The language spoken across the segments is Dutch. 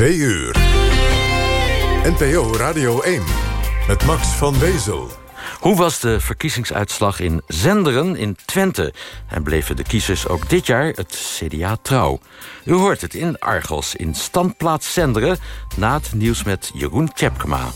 2 uur. NPO Radio 1 met Max van Wezel. Hoe was de verkiezingsuitslag in Zenderen in Twente? En bleven de kiezers ook dit jaar het CDA trouw? U hoort het in Argos in standplaats Zenderen... na het nieuws met Jeroen Tjepkema.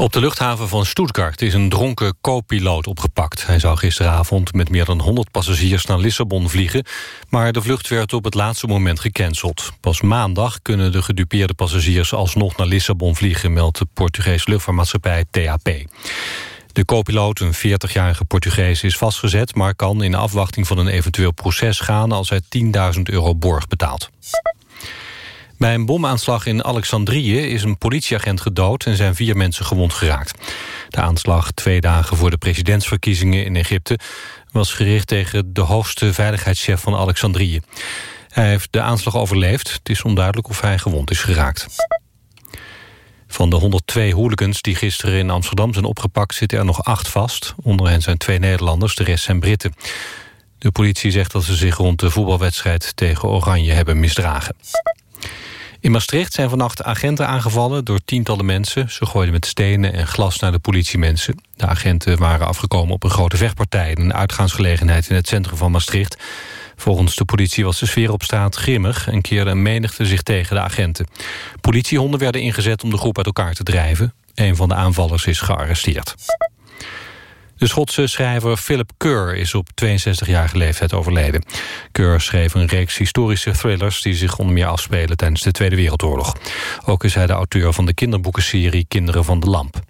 Op de luchthaven van Stuttgart is een dronken co-piloot opgepakt. Hij zou gisteravond met meer dan 100 passagiers naar Lissabon vliegen... maar de vlucht werd op het laatste moment gecanceld. Pas maandag kunnen de gedupeerde passagiers alsnog naar Lissabon vliegen... meldt de Portugese luchtvaartmaatschappij TAP. De co-piloot, een 40-jarige Portugees, is vastgezet... maar kan in afwachting van een eventueel proces gaan... als hij 10.000 euro borg betaalt. Bij een bomaanslag in Alexandrië is een politieagent gedood... en zijn vier mensen gewond geraakt. De aanslag twee dagen voor de presidentsverkiezingen in Egypte... was gericht tegen de hoogste veiligheidschef van Alexandrië. Hij heeft de aanslag overleefd. Het is onduidelijk of hij gewond is geraakt. Van de 102 hooligans die gisteren in Amsterdam zijn opgepakt... zitten er nog acht vast. Onder hen zijn twee Nederlanders, de rest zijn Britten. De politie zegt dat ze zich rond de voetbalwedstrijd tegen Oranje hebben misdragen. In Maastricht zijn vannacht agenten aangevallen door tientallen mensen. Ze gooiden met stenen en glas naar de politiemensen. De agenten waren afgekomen op een grote vechtpartij... in een uitgaansgelegenheid in het centrum van Maastricht. Volgens de politie was de sfeer op straat grimmig... en keerde een menigte zich tegen de agenten. Politiehonden werden ingezet om de groep uit elkaar te drijven. Een van de aanvallers is gearresteerd. De Schotse schrijver Philip Kerr is op 62-jarige leeftijd overleden. Kerr schreef een reeks historische thrillers... die zich onder meer afspelen tijdens de Tweede Wereldoorlog. Ook is hij de auteur van de kinderboekenserie Kinderen van de Lamp.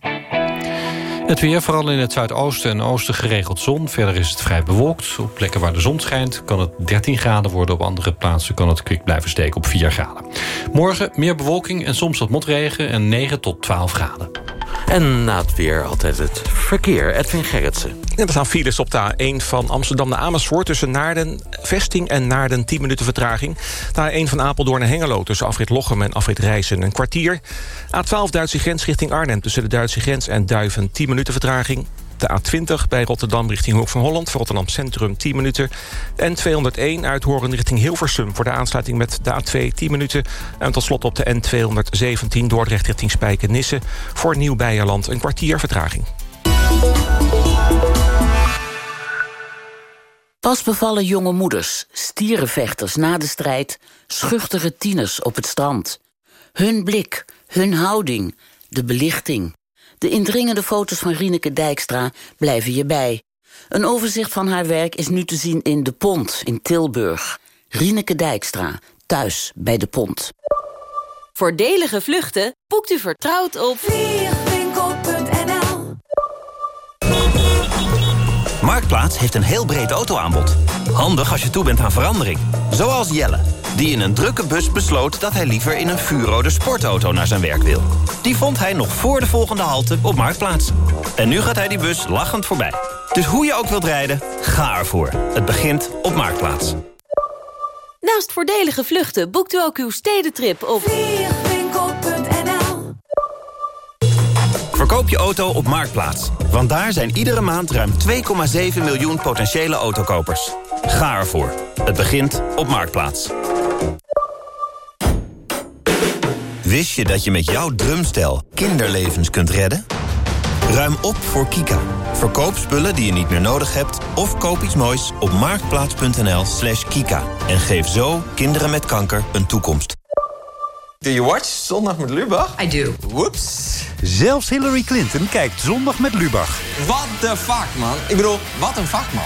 Het weer, vooral in het zuidoosten en oosten geregeld zon. Verder is het vrij bewolkt. Op plekken waar de zon schijnt kan het 13 graden worden. Op andere plaatsen kan het kwik blijven steken op 4 graden. Morgen meer bewolking en soms wat motregen en 9 tot 12 graden. En na het weer altijd het verkeer. Edwin Gerritsen. Ja, er staan files op de A1 van Amsterdam naar Amersfoort... tussen Naarden, Vesting en Naarden 10 minuten vertraging. De A1 van Apeldoorn naar Hengelo tussen afrit Lochem en afrit Rijssen een kwartier. A12 Duitse grens richting Arnhem tussen de Duitse grens en Duiven 10 minuten vertraging. De A20 bij Rotterdam richting Hoek van Holland... voor Rotterdam Centrum 10 minuten. En 201 uit Horen richting Hilversum... voor de aansluiting met de A2 10 minuten. En tot slot op de N217 Dordrecht richting Spijkenisse... voor Nieuw-Beierland een kwartier vertraging. Pas bevallen jonge moeders, stierenvechters na de strijd... schuchtere tieners op het strand. Hun blik, hun houding, de belichting... De indringende foto's van Rieneke Dijkstra blijven je bij. Een overzicht van haar werk is nu te zien in De Pont in Tilburg. Rieneke Dijkstra, thuis bij De Pont. Voordelige vluchten boekt u vertrouwd op Marktplaats heeft een heel breed autoaanbod. Handig als je toe bent aan verandering. Zoals Jelle die in een drukke bus besloot dat hij liever in een vuurrode sportauto naar zijn werk wil. Die vond hij nog voor de volgende halte op Marktplaats. En nu gaat hij die bus lachend voorbij. Dus hoe je ook wilt rijden, ga ervoor. Het begint op Marktplaats. Naast voordelige vluchten boekt u ook uw stedentrip op Verkoop je auto op Marktplaats. Want daar zijn iedere maand ruim 2,7 miljoen potentiële autokopers. Ga ervoor. Het begint op Marktplaats. Wist je dat je met jouw drumstel kinderlevens kunt redden? Ruim op voor Kika. Verkoop spullen die je niet meer nodig hebt... of koop iets moois op marktplaats.nl slash kika. En geef zo kinderen met kanker een toekomst. Do you watch Zondag met Lubach? I do. Whoops. Zelfs Hillary Clinton kijkt Zondag met Lubach. What the fuck, man? Ik bedoel, wat een vakman.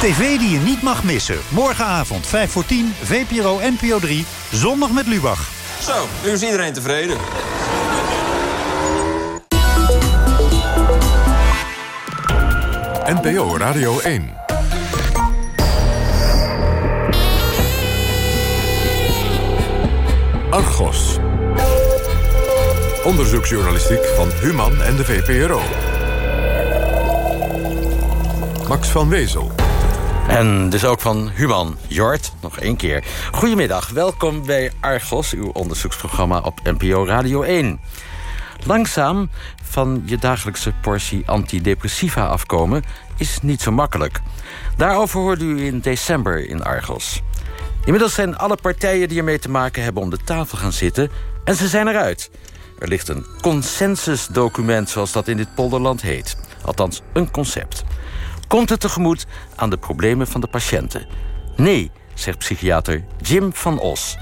TV die je niet mag missen. Morgenavond 5 voor 10, VPRO NPO 3, Zondag met Lubach. Zo, nu is iedereen tevreden. NPO Radio 1. Argos. Onderzoeksjournalistiek van Human en de VPRO. Max van Wezel. En dus ook van Human. Jort, nog één keer. Goedemiddag, welkom bij Argos, uw onderzoeksprogramma op NPO Radio 1. Langzaam van je dagelijkse portie antidepressiva afkomen is niet zo makkelijk. Daarover hoorde u in december in Argos. Inmiddels zijn alle partijen die ermee te maken hebben om de tafel gaan zitten... en ze zijn eruit. Er ligt een consensusdocument, zoals dat in dit polderland heet. Althans, een concept. Komt het tegemoet aan de problemen van de patiënten? Nee, zegt psychiater Jim van Os.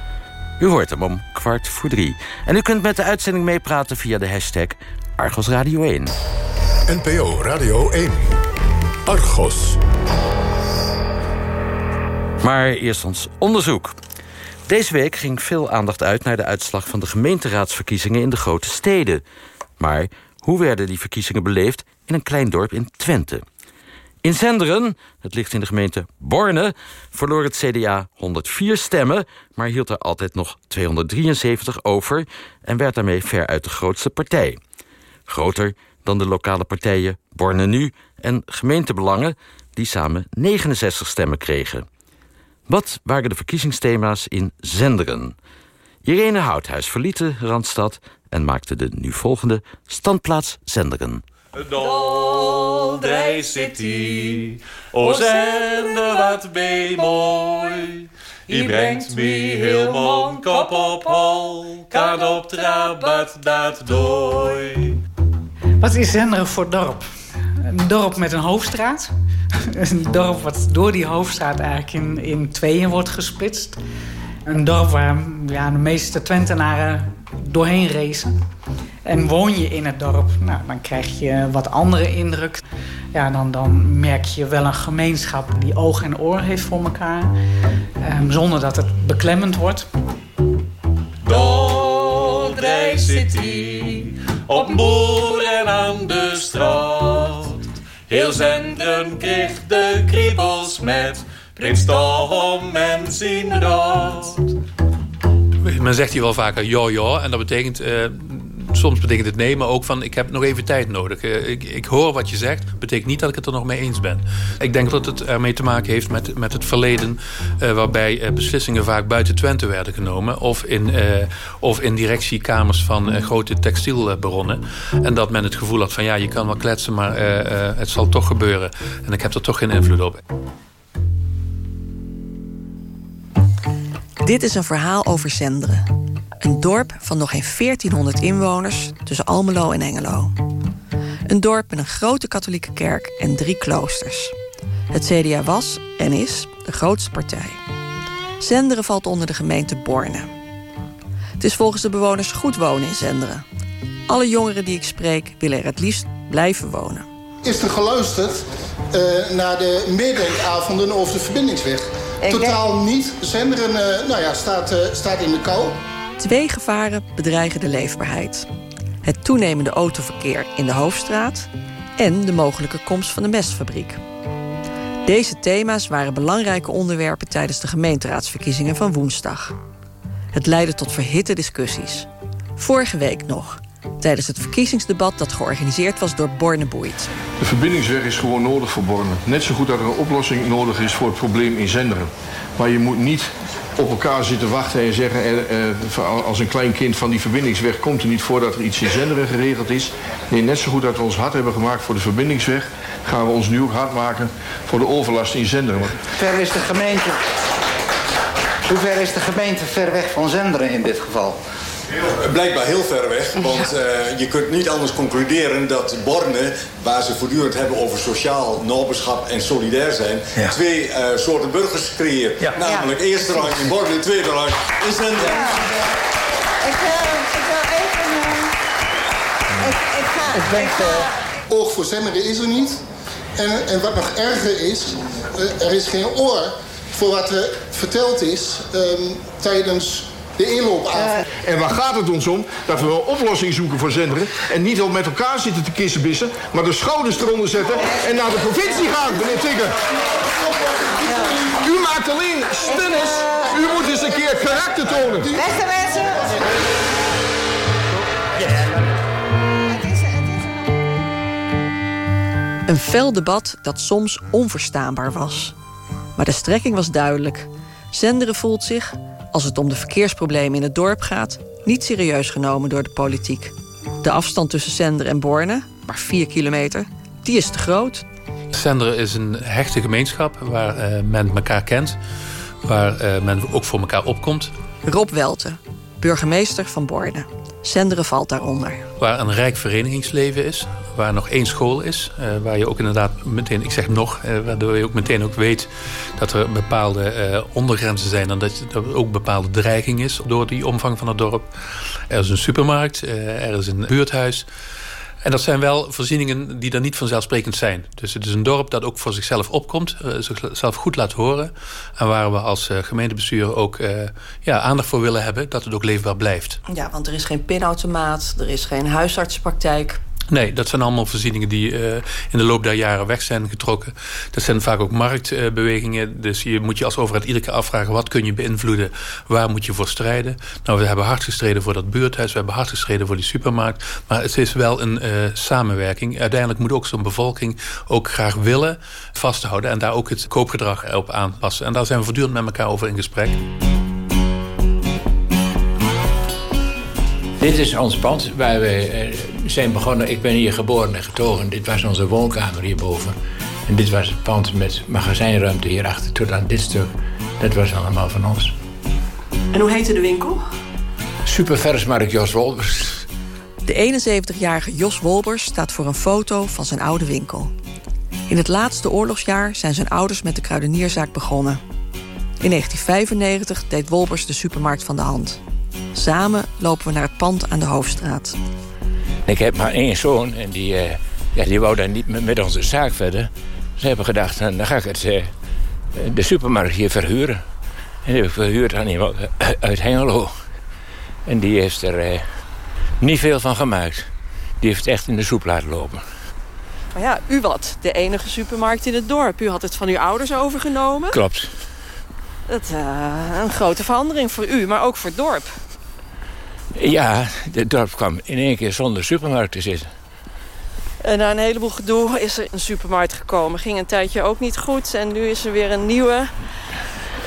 U hoort hem om kwart voor drie. En u kunt met de uitzending meepraten via de hashtag Argos Radio 1. NPO Radio 1. Argos. Maar eerst ons onderzoek. Deze week ging veel aandacht uit naar de uitslag van de gemeenteraadsverkiezingen in de grote steden. Maar hoe werden die verkiezingen beleefd in een klein dorp in Twente? In Zenderen, het ligt in de gemeente Borne, verloor het CDA 104 stemmen, maar hield er altijd nog 273 over en werd daarmee veruit de grootste partij. Groter dan de lokale partijen Borne Nu en gemeentebelangen, die samen 69 stemmen kregen. Wat waren de verkiezingsthema's in Zenderen? Irene Houthuis verliet de Randstad en maakte de nu volgende standplaats Zenderen. Doldrij City, o zender wat ben mooi. Je brengt me heel mon kop op hol, kan op trabat dat dooi. Wat is Zenderen voor dorp? Een dorp met een hoofdstraat. Een dorp wat door die hoofdstraat eigenlijk in, in tweeën wordt gesplitst. Een dorp waar ja, de meeste Twentenaren doorheen racen. En woon je in het dorp, nou, dan krijg je wat andere indruk. Ja, dan, dan merk je wel een gemeenschap die oog en oor heeft voor elkaar. Um, zonder dat het beklemmend wordt. Dordrecht City, op een boer en aan de straat. Heel Zenderen kreeg de kriebels met Prins Tom en zijn raad. Men zegt hier wel vaker ja. En dat betekent, uh, soms betekent het nee, maar ook van ik heb nog even tijd nodig. Uh, ik, ik, hoor wat je zegt, betekent niet dat ik het er nog mee eens ben. Ik denk dat het ermee te maken heeft met, met het verleden... Uh, waarbij beslissingen vaak buiten Twente werden genomen... of in, of in directiekamers van grote textielbaronnen. En dat men het gevoel had van ja, je kan wel kletsen... maar het zal toch gebeuren. En ik heb er toch geen invloed op. Dit is een verhaal over Zenderen. Een dorp van nog geen 1400 inwoners tussen Almelo en Engelo. Een dorp met een grote katholieke kerk en drie kloosters. Het CDA was en is de grootste partij. Zenderen valt onder de gemeente Borne. Het is volgens de bewoners goed wonen in Zenderen. Alle jongeren die ik spreek willen er het liefst blijven wonen. Is er geluisterd uh, naar de meedenkavonden over de verbindingsweg? Totaal niet. Zenderen uh, nou ja, staat, uh, staat in de kou. Twee gevaren bedreigen de leefbaarheid. Het toenemende autoverkeer in de hoofdstraat... en de mogelijke komst van de mestfabriek. Deze thema's waren belangrijke onderwerpen... tijdens de gemeenteraadsverkiezingen van woensdag. Het leidde tot verhitte discussies. Vorige week nog, tijdens het verkiezingsdebat dat georganiseerd was door Borne Boeit. De verbindingsweg is gewoon nodig voor Borne. Net zo goed dat er een oplossing nodig is voor het probleem in Zenderen. Maar je moet niet op elkaar zitten wachten en zeggen... Eh, eh, als een klein kind van die verbindingsweg komt er niet voordat er iets in Zenderen geregeld is. Nee, net zo goed dat we ons hard hebben gemaakt voor de verbindingsweg... gaan we ons nu ook hard maken voor de overlast in Zenderen. Ver is de gemeente... Hoe ver is de gemeente ver weg van Zenderen in dit geval? Blijkbaar heel ver weg, want uh, je kunt niet anders concluderen dat Borne, waar ze voortdurend hebben over sociaal noberschap en solidair zijn, ja. twee uh, soorten burgers creëert. Ja. Namelijk ja. eerste rang in Borne, tweede rang in Zenderen. Ik, uh, ik wil even... ik, ik ga... Ik denk, Oog voor Zenderen is er niet. En, en wat nog erger is, er is geen oor voor wat er verteld is um, tijdens de inloopavond. En waar gaat het ons om? Dat we een oplossing zoeken voor Zenderen. En niet al met elkaar zitten te kissenbissen, maar de schouders eronder zetten en naar de provincie gaan, meneer Tigger. U maakt alleen stennis. U moet eens een keer karakter tonen. Beste mensen. Een fel debat dat soms onverstaanbaar was. Maar de strekking was duidelijk. Zenderen voelt zich, als het om de verkeersproblemen in het dorp gaat, niet serieus genomen door de politiek. De afstand tussen Zender en Borne, maar 4 kilometer, die is te groot. Zenderen is een hechte gemeenschap waar uh, men elkaar kent. waar eh, men ook voor elkaar opkomt. Rob Welte, burgemeester van Borne. Zenderen valt daaronder. Waar een rijk verenigingsleven is. Waar nog één school is. Uh, waar je ook inderdaad meteen, ik zeg nog, uh, waardoor je ook meteen ook weet dat er bepaalde uh, ondergrenzen zijn. En dat er ook bepaalde dreiging is door die omvang van het dorp. Er is een supermarkt, er is een buurthuis. En dat zijn wel voorzieningen die er niet vanzelfsprekend zijn. Dus het is een dorp dat ook voor zichzelf opkomt, uh, zichzelf goed laat horen. En waar we als uh, gemeentebestuur ook uh, ja, aandacht voor willen hebben dat het ook leefbaar blijft. Ja, want er is geen pinautomaat, er is geen huisartsenpraktijk. Nee, dat zijn allemaal voorzieningen die uh, in de loop der jaren weg zijn getrokken. Dat zijn vaak ook marktbewegingen. dus je moet je als overheid iedere keer afvragen... wat kun je beïnvloeden, waar moet je voor strijden? Nou, we hebben hard gestreden voor dat buurthuis... we hebben hard gestreden voor die supermarkt. Maar het is wel een uh, samenwerking. Uiteindelijk moet ook zo'n bevolking ook graag willen vasthouden... en daar ook het koopgedrag op aanpassen. En daar zijn we voortdurend met elkaar over in gesprek. Dit is ons pand waar we zijn begonnen. Ik ben hier geboren en getogen. Dit was onze woonkamer hierboven. En dit was het pand met magazijnruimte hierachter. Tot aan dit stuk. Dat was allemaal van ons. En hoe heette de winkel? Superversmarkt Jos Wolbers. De 71-jarige Jos Wolbers staat voor een foto van zijn oude winkel. In het laatste oorlogsjaar zijn zijn ouders met de kruidenierzaak begonnen. In 1995 deed Wolbers de supermarkt van de hand. Samen lopen we naar het pand aan de Hoofdstraat. Ik heb maar één zoon en die, uh, ja, die wou dan niet met, onze zaak verder. Ze hebben gedacht, dan ga ik het, uh, de supermarkt hier verhuren. En die heb ik verhuurd aan iemand uit Hengelo. En die heeft er uh, niet veel van gemaakt. Die heeft het echt in de soep laten lopen. Maar ja, u was de enige supermarkt in het dorp. U had het van uw ouders overgenomen. Klopt. Dat is een grote verandering voor u, maar ook voor het dorp. Ja, het dorp kwam in één keer zonder supermarkt te zitten. En na een heleboel gedoe is er een supermarkt gekomen. Ging een tijdje ook niet goed. En nu is er weer een nieuwe.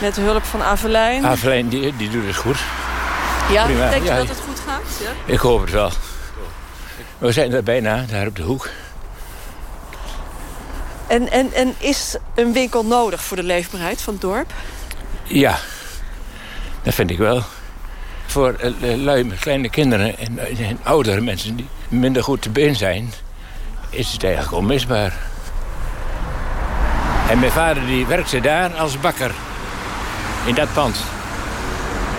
Met de hulp van Avelijn. Avelijn, die, die doet het goed. Ja, Prima. denk je ja, dat het goed gaat? Ja? Ik hoop het wel. We zijn er bijna, daar op de hoek. En, en, en is een winkel nodig voor de leefbaarheid van het dorp? Ja, dat vind ik wel voor lui met kleine kinderen en, en, oudere mensen die minder goed te been zijn, is het eigenlijk onmisbaar. En mijn vader die werkte daar als bakker. In dat pand.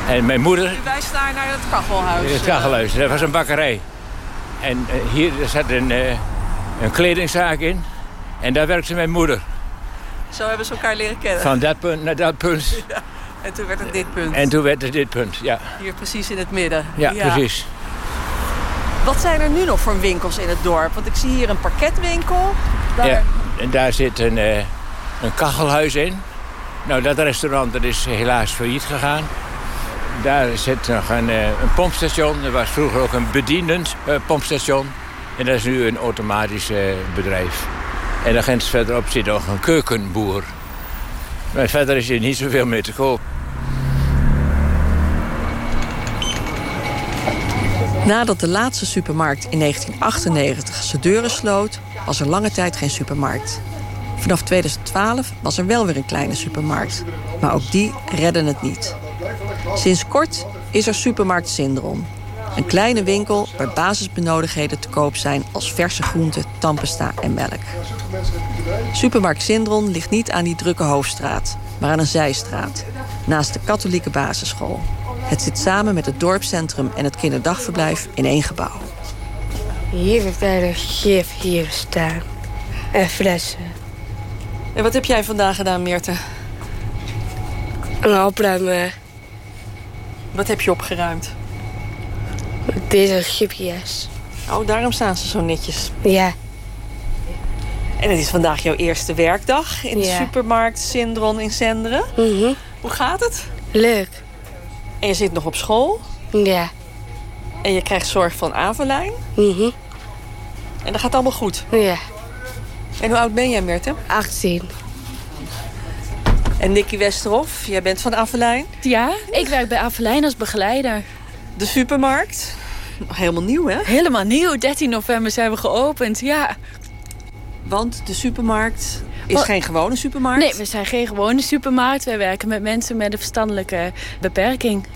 En mijn moeder... U wijst daar naar het kachelhuis. Het kachelhuis, dat was een bakkerij. En hier zat een, een kledingzaak in. En daar werkte mijn moeder. Zo hebben ze elkaar leren kennen. Van dat punt naar dat punt. Ja. En toen werd het dit punt. En toen werd het dit punt, ja. Hier precies in het midden. Ja, ja, precies. Wat zijn er nu nog voor winkels in het dorp? Want ik zie hier een parketwinkel. Daar... Ja, en daar zit een, uh, een kachelhuis in. Nou, dat restaurant dat is helaas failliet gegaan. Daar zit nog een, uh, een pompstation. Er was vroeger ook een bedienend uh, pompstation. En dat is nu een automatisch bedrijf. En daar ginds verderop zit nog een keukenboer. Maar verder is hier niet zoveel meer te koop. Nadat de laatste supermarkt in 1998 zijn deuren sloot... was er lange tijd geen supermarkt. Vanaf 2012 was er wel weer een kleine supermarkt. Maar ook die redden het niet. Sinds kort is er supermarkt Syndrom. Een kleine winkel waar basisbenodigdheden te koop zijn... als verse groenten, tandpasta en melk. Supermarkt Syndron ligt niet aan die drukke hoofdstraat... maar aan een zijstraat, naast de katholieke basisschool. Het zit samen met het dorpscentrum en het kinderdagverblijf in één gebouw. Hier heeft hij een gif hier staan. En flessen. En wat heb jij vandaag gedaan, Meerte? Een opruimen. Wat heb je opgeruimd? Deze gipjes. Oh, daarom staan ze zo netjes. Ja. En het is vandaag jouw eerste werkdag in de ja. supermarkt Syndron in Zenderen. Mm -hmm. Hoe gaat het? Leuk. En je zit nog op school? Ja. En je krijgt zorg van Avelijn? Mm -hmm. En dat gaat allemaal goed? Ja. En hoe oud ben jij, Mirte? 18. En Nicky Westerhof, jij bent van Avelijn? Ja, ik werk bij Avelijn als begeleider. De supermarkt? Nog helemaal nieuw, hè? Helemaal nieuw. 13 november zijn we geopend, ja. Want de supermarkt... Is geen gewone supermarkt? Nee, we zijn geen gewone supermarkt. Wij werken met mensen met een verstandelijke beperking.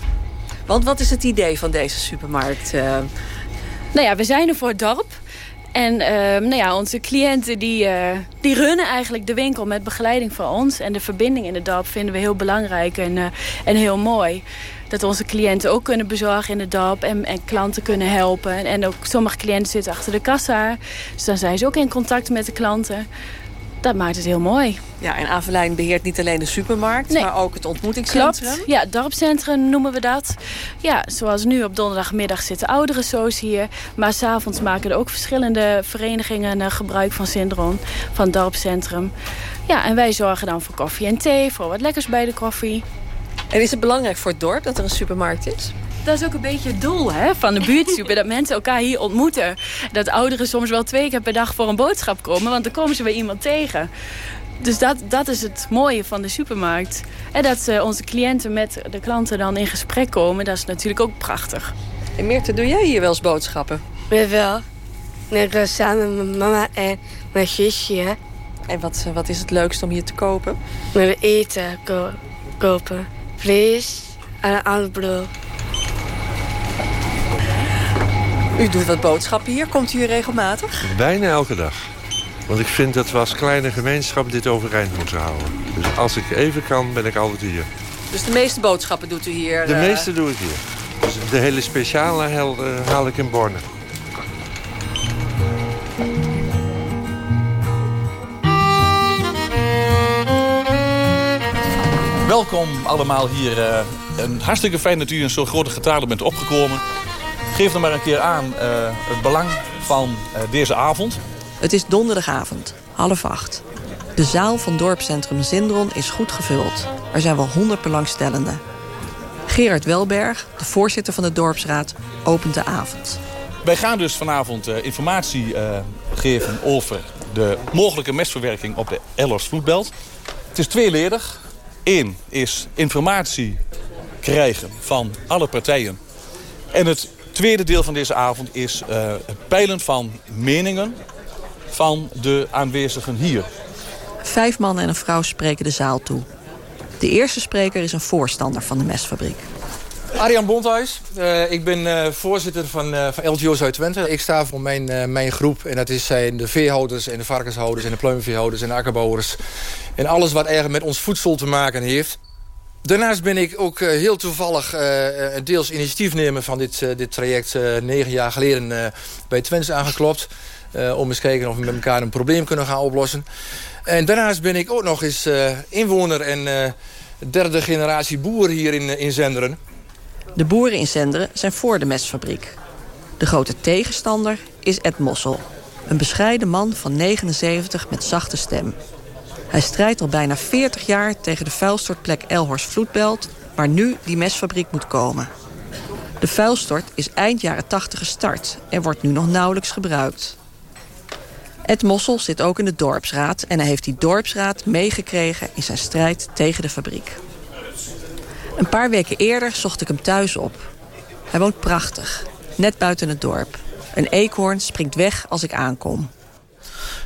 Want wat is het idee van deze supermarkt? Uh... Nou ja, we zijn er voor het dorp. En uh, nou ja, onze cliënten die, uh, die runnen eigenlijk de winkel met begeleiding van ons. En de verbinding in het dorp vinden we heel belangrijk en, uh, en heel mooi. Dat onze cliënten ook kunnen bezorgen in het dorp en, en klanten kunnen helpen. En, ook sommige cliënten zitten achter de kassa. Dus dan zijn ze ook in contact met de klanten dat maakt het heel mooi. Ja, en Avelijn beheert niet alleen de supermarkt, maar ook het ontmoetingscentrum. Klopt. Ja, het dorpscentrum noemen we dat. Ja, zoals nu op donderdagmiddag zitten oudere soos hier. Maar s'avonds maken er ook verschillende verenigingen gebruik van Syndron, van het dorpscentrum. Ja, en wij zorgen dan voor koffie en thee, voor wat lekkers bij de koffie. En is het belangrijk voor het dorp dat er een supermarkt is? dat is ook een beetje het doel hè, van de buurtsoepen. dat mensen elkaar hier ontmoeten. Dat ouderen soms wel twee keer per dag voor een boodschap komen. Want dan komen ze bij iemand tegen. Dus dat, dat is het mooie van de supermarkt. En dat uh, onze cliënten met de klanten dan in gesprek komen. Dat is natuurlijk ook prachtig. En Meerte, doe jij hier wel eens boodschappen? Ja, wel. Ik ga samen met mijn mama en mijn zusje. En wat, eh, wat is het leukst om hier te kopen? Met eten ko kopen. Vlees en ander brood. U doet wat boodschappen hier. Komt u hier regelmatig? Bijna elke dag. Want ik vind dat we als kleine gemeenschap dit overeind moeten houden. Dus als ik even kan, ben ik altijd hier. Dus de meeste boodschappen doet u hier? De uh... meeste doe ik hier. Dus de hele speciale haal, uh, haal ik in Borne. Welkom allemaal hier. Uh, een hartstikke fijn dat u in zo'n grote getalen bent opgekomen. Geef dan maar een keer aan uh, het belang van uh, deze avond. Het is donderdagavond, half acht. De zaal van dorpscentrum Zindron is goed gevuld. Er zijn wel honderd belangstellenden. Gerard Welberg, de voorzitter van de dorpsraad, opent de avond. Wij gaan dus vanavond uh, informatie geven over de mogelijke mestverwerking op de Ellers vloedbelt. Het is tweeledig. Is informatie krijgen van alle partijen. En het tweede deel van deze avond is uh, het peilen van meningen van de aanwezigen hier. Vijf mannen en een vrouw spreken de zaal toe. De eerste spreker is een voorstander van de mesfabriek. Arjan Bonthuis, uh, ik ben uh, voorzitter van, uh, van LGO Zuid-Twente. Ik sta voor mijn, mijn groep en dat is, zijn de veehouders en de varkenshouders... en de pluimveehouders en de akkerbouwers. En alles wat eigenlijk met ons voedsel te maken heeft. Daarnaast ben ik ook heel toevallig deels initiatiefnemer van dit, dit traject... negen jaar geleden bij Twents aangeklopt. om eens kijken of we met elkaar een probleem kunnen gaan oplossen. En daarnaast ben ik ook nog eens inwoner en derde generatie boer hier in, in Zenderen. De boeren in Zenderen zijn voor de mesfabriek. De grote tegenstander is Ed Mossel. Een bescheiden man van 79 met zachte stem. Hij strijdt al bijna 40 jaar tegen de vuilstortplek Elhorst Vloedbelt... waar nu die mesfabriek moet komen. De vuilstort is eind jaren 80 gestart en wordt nu nog nauwelijks gebruikt. Ed Mossel zit ook in de dorpsraad... en hij heeft die dorpsraad meegekregen in zijn strijd tegen de fabriek. Een paar weken eerder zocht ik hem thuis op. Hij woont prachtig, net buiten het dorp. Een eekhoorn springt weg als ik aankom.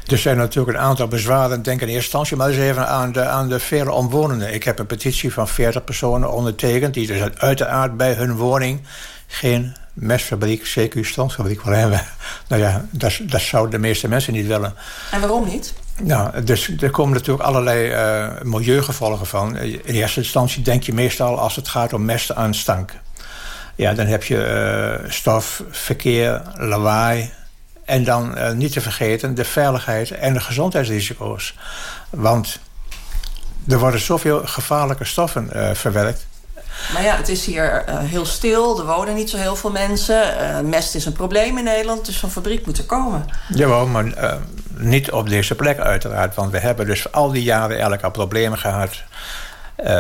Er zijn natuurlijk een aantal bezwaren, denk in eerste instantie... maar eens even aan de, aan de vele omwonenden. Ik heb een petitie van 40 personen ondertekend... die dus uiteraard bij hun woning geen mesfabriek, CQ standfabriek willen hebben. Nou ja, dat, dat zouden de meeste mensen niet willen. En waarom niet? Nou, dus er komen natuurlijk allerlei uh, milieugevolgen van. In eerste instantie denk je meestal als het gaat om mest aan stank. Ja, dan heb je uh, stof, verkeer, lawaai, en dan niet te vergeten de veiligheid en de gezondheidsrisico's. Want er worden zoveel gevaarlijke stoffen verwerkt. Maar ja, het is hier uh, heel stil. Er wonen niet zo heel veel mensen. mest is een probleem in Nederland. Dus zo'n fabriek moet er komen. Jawel, maar niet op deze plek uiteraard. Want we hebben dus al die jaren eigenlijk al problemen gehad...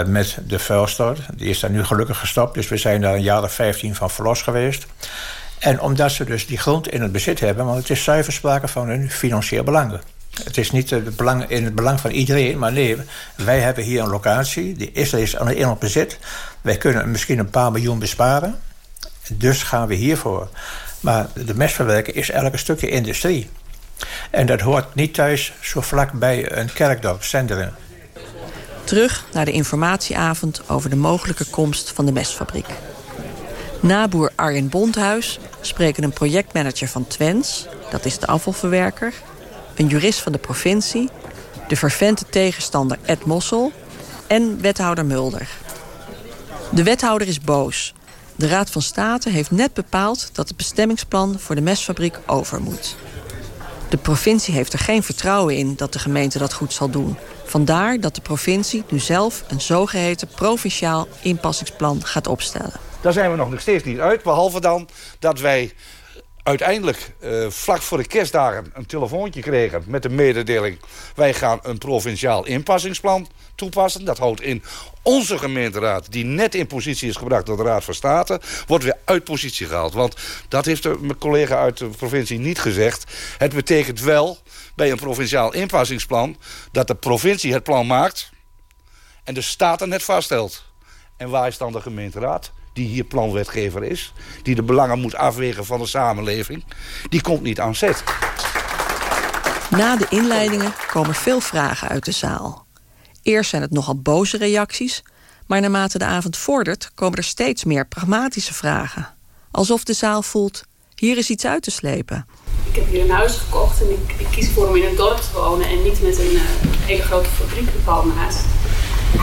met de vuilstort. Die is daar nu gelukkig gestopt. Dus we zijn daar een jaar of 15 van verlost geweest. En omdat ze dus die grond in het bezit hebben... want het is zuiver sprake van hun financieel belangen. Het is niet het belang, in het belang van iedereen, maar nee, wij hebben hier een locatie. Die is er is het bezit. Wij kunnen misschien een paar miljoen besparen. Dus gaan we hiervoor. Maar de mestverwerking is een stukje industrie. En dat hoort niet thuis zo vlak bij een kerkdorp, Zenderen. Terug naar de informatieavond over de mogelijke komst van de mestfabriek. Na boer Arjen Bondhuis spreken een projectmanager van Twens... dat is de afvalverwerker, een jurist van de provincie... de vervente tegenstander Ed Mossel en wethouder Mulder. De wethouder is boos. De Raad van State heeft net bepaald dat het bestemmingsplan voor de mestfabriek over moet. De provincie heeft er geen vertrouwen in dat de gemeente dat goed zal doen. Vandaar dat de provincie nu zelf een zogeheten provinciaal inpassingsplan gaat opstellen. Daar zijn we nog steeds niet uit. Behalve dan dat wij uiteindelijk uh, vlak voor de kerstdagen een telefoontje kregen... met de mededeling, wij gaan een provinciaal inpassingsplan toepassen. Dat houdt in onze gemeenteraad, die net in positie is gebracht door de Raad van State... wordt weer uit positie gehaald. Want dat heeft de, mijn collega uit de provincie niet gezegd. Het betekent wel, bij een provinciaal inpassingsplan... dat de provincie het plan maakt en de Staten het vaststelt. En waar is dan de gemeenteraad? Die hier planwetgever is... die de belangen moet afwegen van de samenleving... die komt niet aan zet. Na de inleidingen komen veel vragen uit de zaal. Eerst zijn het nogal boze reacties... maar naarmate de avond vordert komen er steeds meer pragmatische vragen. Alsof de zaal voelt, hier is iets uit te slepen. Ik heb hier een huis gekocht en ik, ik kies voor om in een dorp te wonen... en niet met een uh, hele grote fabriek er naast.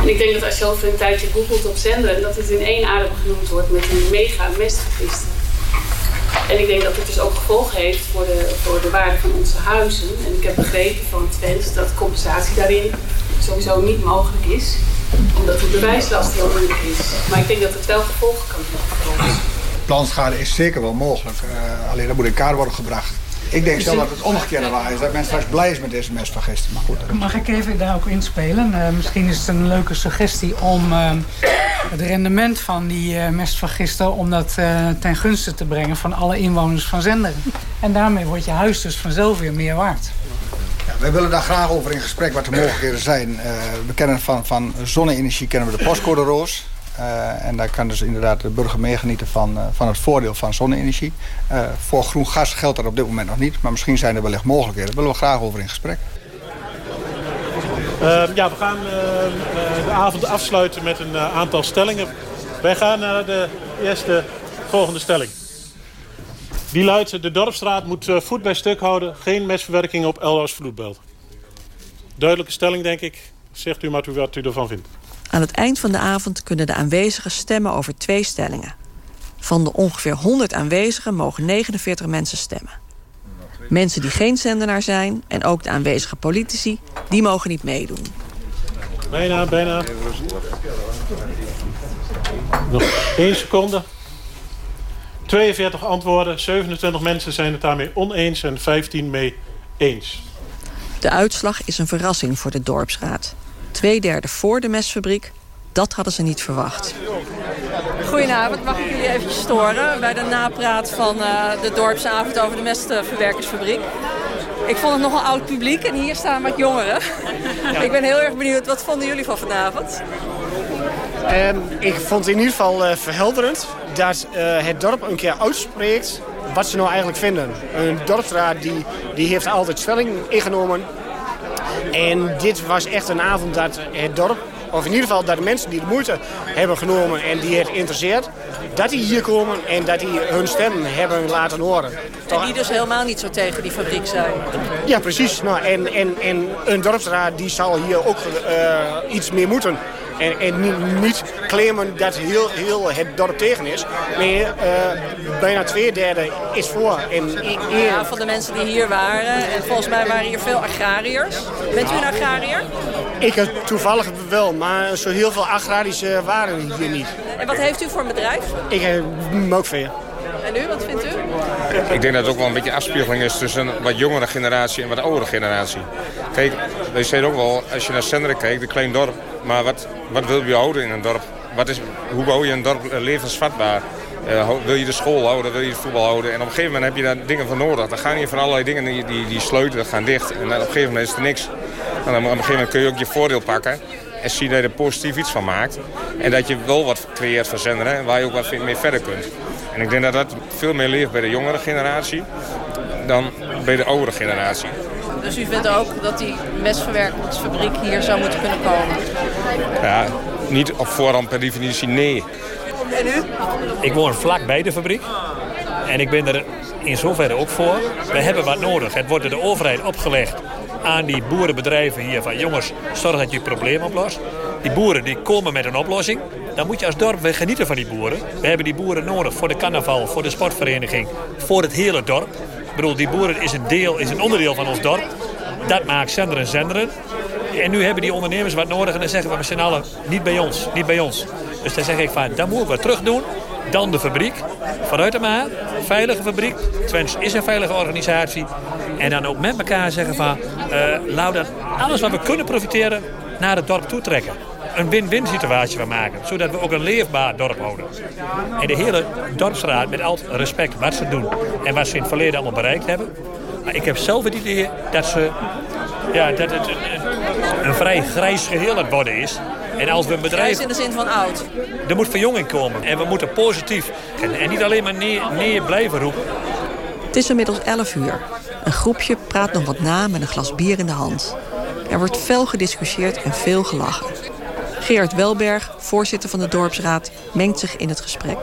En ik denk dat als je over een tijdje googelt op zender, dat het in één adem genoemd wordt met een mega mestvergisten. En ik denk dat het dus ook gevolgen heeft voor de, voor de waarde van onze huizen. En ik heb begrepen van Twents dat compensatie daarin sowieso niet mogelijk is. Omdat de bewijslast heel moeilijk is. Maar ik denk dat het wel gevolgen kan hebben. Planschade is zeker wel mogelijk. Uh, alleen dat moet in kaart worden gebracht. Ik denk zelf dat het omgekeerde waar is. Dat men straks blij is met deze mestvergisting. Maar goed. Mag ik even daar ook inspelen? Uh, misschien is het een leuke suggestie om uh, het rendement van die uh, mestvergister... om dat ten gunste te brengen van alle inwoners van Zenderen. En daarmee wordt je huis dus vanzelf weer meer waard. Ja, wij willen daar graag over in gesprek wat de mogelijkheden zijn. we kennen van, van zonne-energie kennen we de postcode roos. Uh, en daar kan dus inderdaad de burger meegenieten van, uh, van het voordeel van zonne-energie. Uh, voor groen gas geldt dat op dit moment nog niet. Maar misschien zijn er wellicht mogelijkheden. Daar willen we graag over in gesprek. ja, we gaan de avond afsluiten met een aantal stellingen. Wij gaan naar de eerste volgende stelling. Die luidt, de Dorpstraat moet voet bij stuk houden. Geen mesverwerking op Elro's vloedbelt. Duidelijke stelling, denk ik. Zegt u maar wat u ervan vindt. Aan het eind van de avond kunnen de aanwezigen stemmen over twee stellingen. Van de ongeveer 100 aanwezigen mogen 49 mensen stemmen. Mensen die geen zendenaar zijn en ook de aanwezige politici, die mogen niet meedoen. Bijna, bijna. Nog één seconde. 42 antwoorden, 27 mensen zijn het daarmee oneens en 15 mee eens. De uitslag is een verrassing voor de dorpsraad. Tweederde voor de mesfabriek, dat hadden ze niet verwacht. Goedenavond, mag ik jullie even storen bij de napraat van uh, de dorpsavond over de mestverwerkersfabriek. Ik vond het nogal oud publiek en hier staan wat jongeren. ik ben heel erg benieuwd, wat vonden jullie van vanavond? Um, ik vond het in ieder geval uh, verhelderend dat uh, het dorp een keer uitspreekt wat ze nou eigenlijk vinden. Een dorpsraad die, die heeft altijd stelling ingenomen en dit was echt een avond dat het dorp, of in ieder geval dat de mensen die de moeite hebben genomen en die het interesseert, dat die hier komen en dat die hun stemmen hebben laten horen. En die dus helemaal niet zo tegen die fabriek zijn. Ja, precies. Nou, en, en, en een dorpsraad die zal hier ook uh, iets meer moeten. En, en niet claimen dat heel, heel het dorp tegen is. Nee, uh, bijna twee derde is voor. En ja, van de mensen die hier waren. En volgens mij waren hier veel agrariërs. Bent u een agrariër? Ik toevallig wel, maar zo heel veel agrarische waren hier niet. En wat heeft u voor een bedrijf? Ik heb melkvee. Wat vindt u? Ik denk dat het ook wel een beetje afspiegeling is tussen een wat jongere generatie en wat oudere generatie. Kijk, je ziet ook wel, als je naar Senderen kijkt, een klein dorp. Maar wat, wat wil je houden in een dorp? Wat is, hoe bouw je een dorp levensvatbaar? Uh, wil je de school houden, wil je het voetbal houden? En op een gegeven moment heb je daar dingen voor nodig. Dan gaan hier van allerlei dingen, die, die, die sleuten, gaan dicht. En op een gegeven moment is er niks. Dan, op een gegeven moment kun je ook je voordeel pakken. En zien dat je er positief iets van maakt. En dat je wel wat creëert voor zenderen, waar je ook wat mee verder kunt. En ik denk dat dat veel meer leeft bij de jongere generatie dan bij de oude generatie. Dus u vindt ook dat die mesverwerkingsfabriek hier zou moeten kunnen komen? Ja, niet op voorhand per definitie nee. En u? Ik woon vlak bij de fabriek. En ik ben er in zoverre ook voor. We hebben wat nodig. Het wordt door de overheid opgelegd aan die boerenbedrijven hier van... jongens, zorg dat je het probleem oplost. Die boeren die komen met een oplossing. Dan moet je als dorp genieten van die boeren. We hebben die boeren nodig voor de carnaval, voor de sportvereniging... voor het hele dorp. Ik bedoel, die boeren is een, deel, is een onderdeel van ons dorp. Dat maakt zenderen zenderen. En nu hebben die ondernemers wat nodig en dan zeggen we met z'n allen... niet bij ons, niet bij ons. Dus dan zeg ik van, dan moeten we terug doen. Dan de fabriek, vanuit de Maan, veilige fabriek. Twens is een veilige organisatie. En dan ook met elkaar zeggen van... Uh, alles wat we kunnen profiteren naar het dorp toe trekken. Een win-win situatie van maken. Zodat we ook een leefbaar dorp houden. En de hele dorpsraad, met al respect wat ze doen... en wat ze in het verleden allemaal bereikt hebben... Maar ik heb zelf het idee dat, ze, ja, dat het een, een vrij grijs geheel aan het worden is. En als we een bedrijf... Grijs in de zin van oud. Er moet verjonging komen. En we moeten positief. En, en niet alleen maar nee, nee blijven roepen. Het is inmiddels 11 uur. Een groepje praat nog wat na met een glas bier in de hand. Er wordt fel gediscussieerd en veel gelachen. Gerard Welberg, voorzitter van de dorpsraad, mengt zich in het gesprek.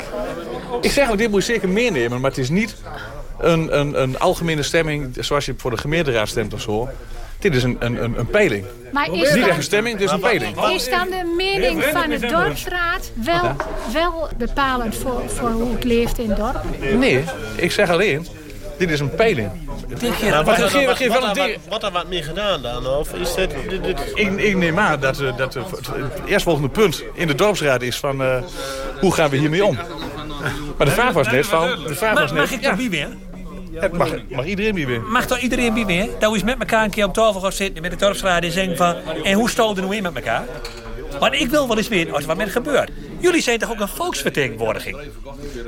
Ik zeg ook, dit moet je zeker meenemen, maar het is niet een, een, een algemene stemming zoals je voor de gemeenteraad stemt of zo. Dit is een, een, een, een peiling. Maar is niet echt een stemming, het is een peiling. Is dan de mening van de dorpsraad wel, wel bepalend voor, voor hoe het leeft in het dorp? Nee, ik zeg alleen, dit is een peiling. Wat, geef- wat, wat, wat, ding- wat er wat mee gedaan dan? Of is dit, dit, dit- Ik, ik neem aan dat, eh, dat eh, het eerstvolgende punt in de dorpsraad is van eh, hoe gaan we hiermee om? Maar de vraag was net van... De vraag Mag, was net, mag ik toch wie weer? Het mag, mag iedereen wie weer. Mag toch iedereen wie weer? Dat we eens met elkaar een keer op tafel gaan zitten met de dorpsraad en zeggen van... En hoe staan we er nu in met elkaar? Want ik wil wel eens weten als er wat met gebeurt. Jullie zijn toch ook een volksvertegenwoordiging?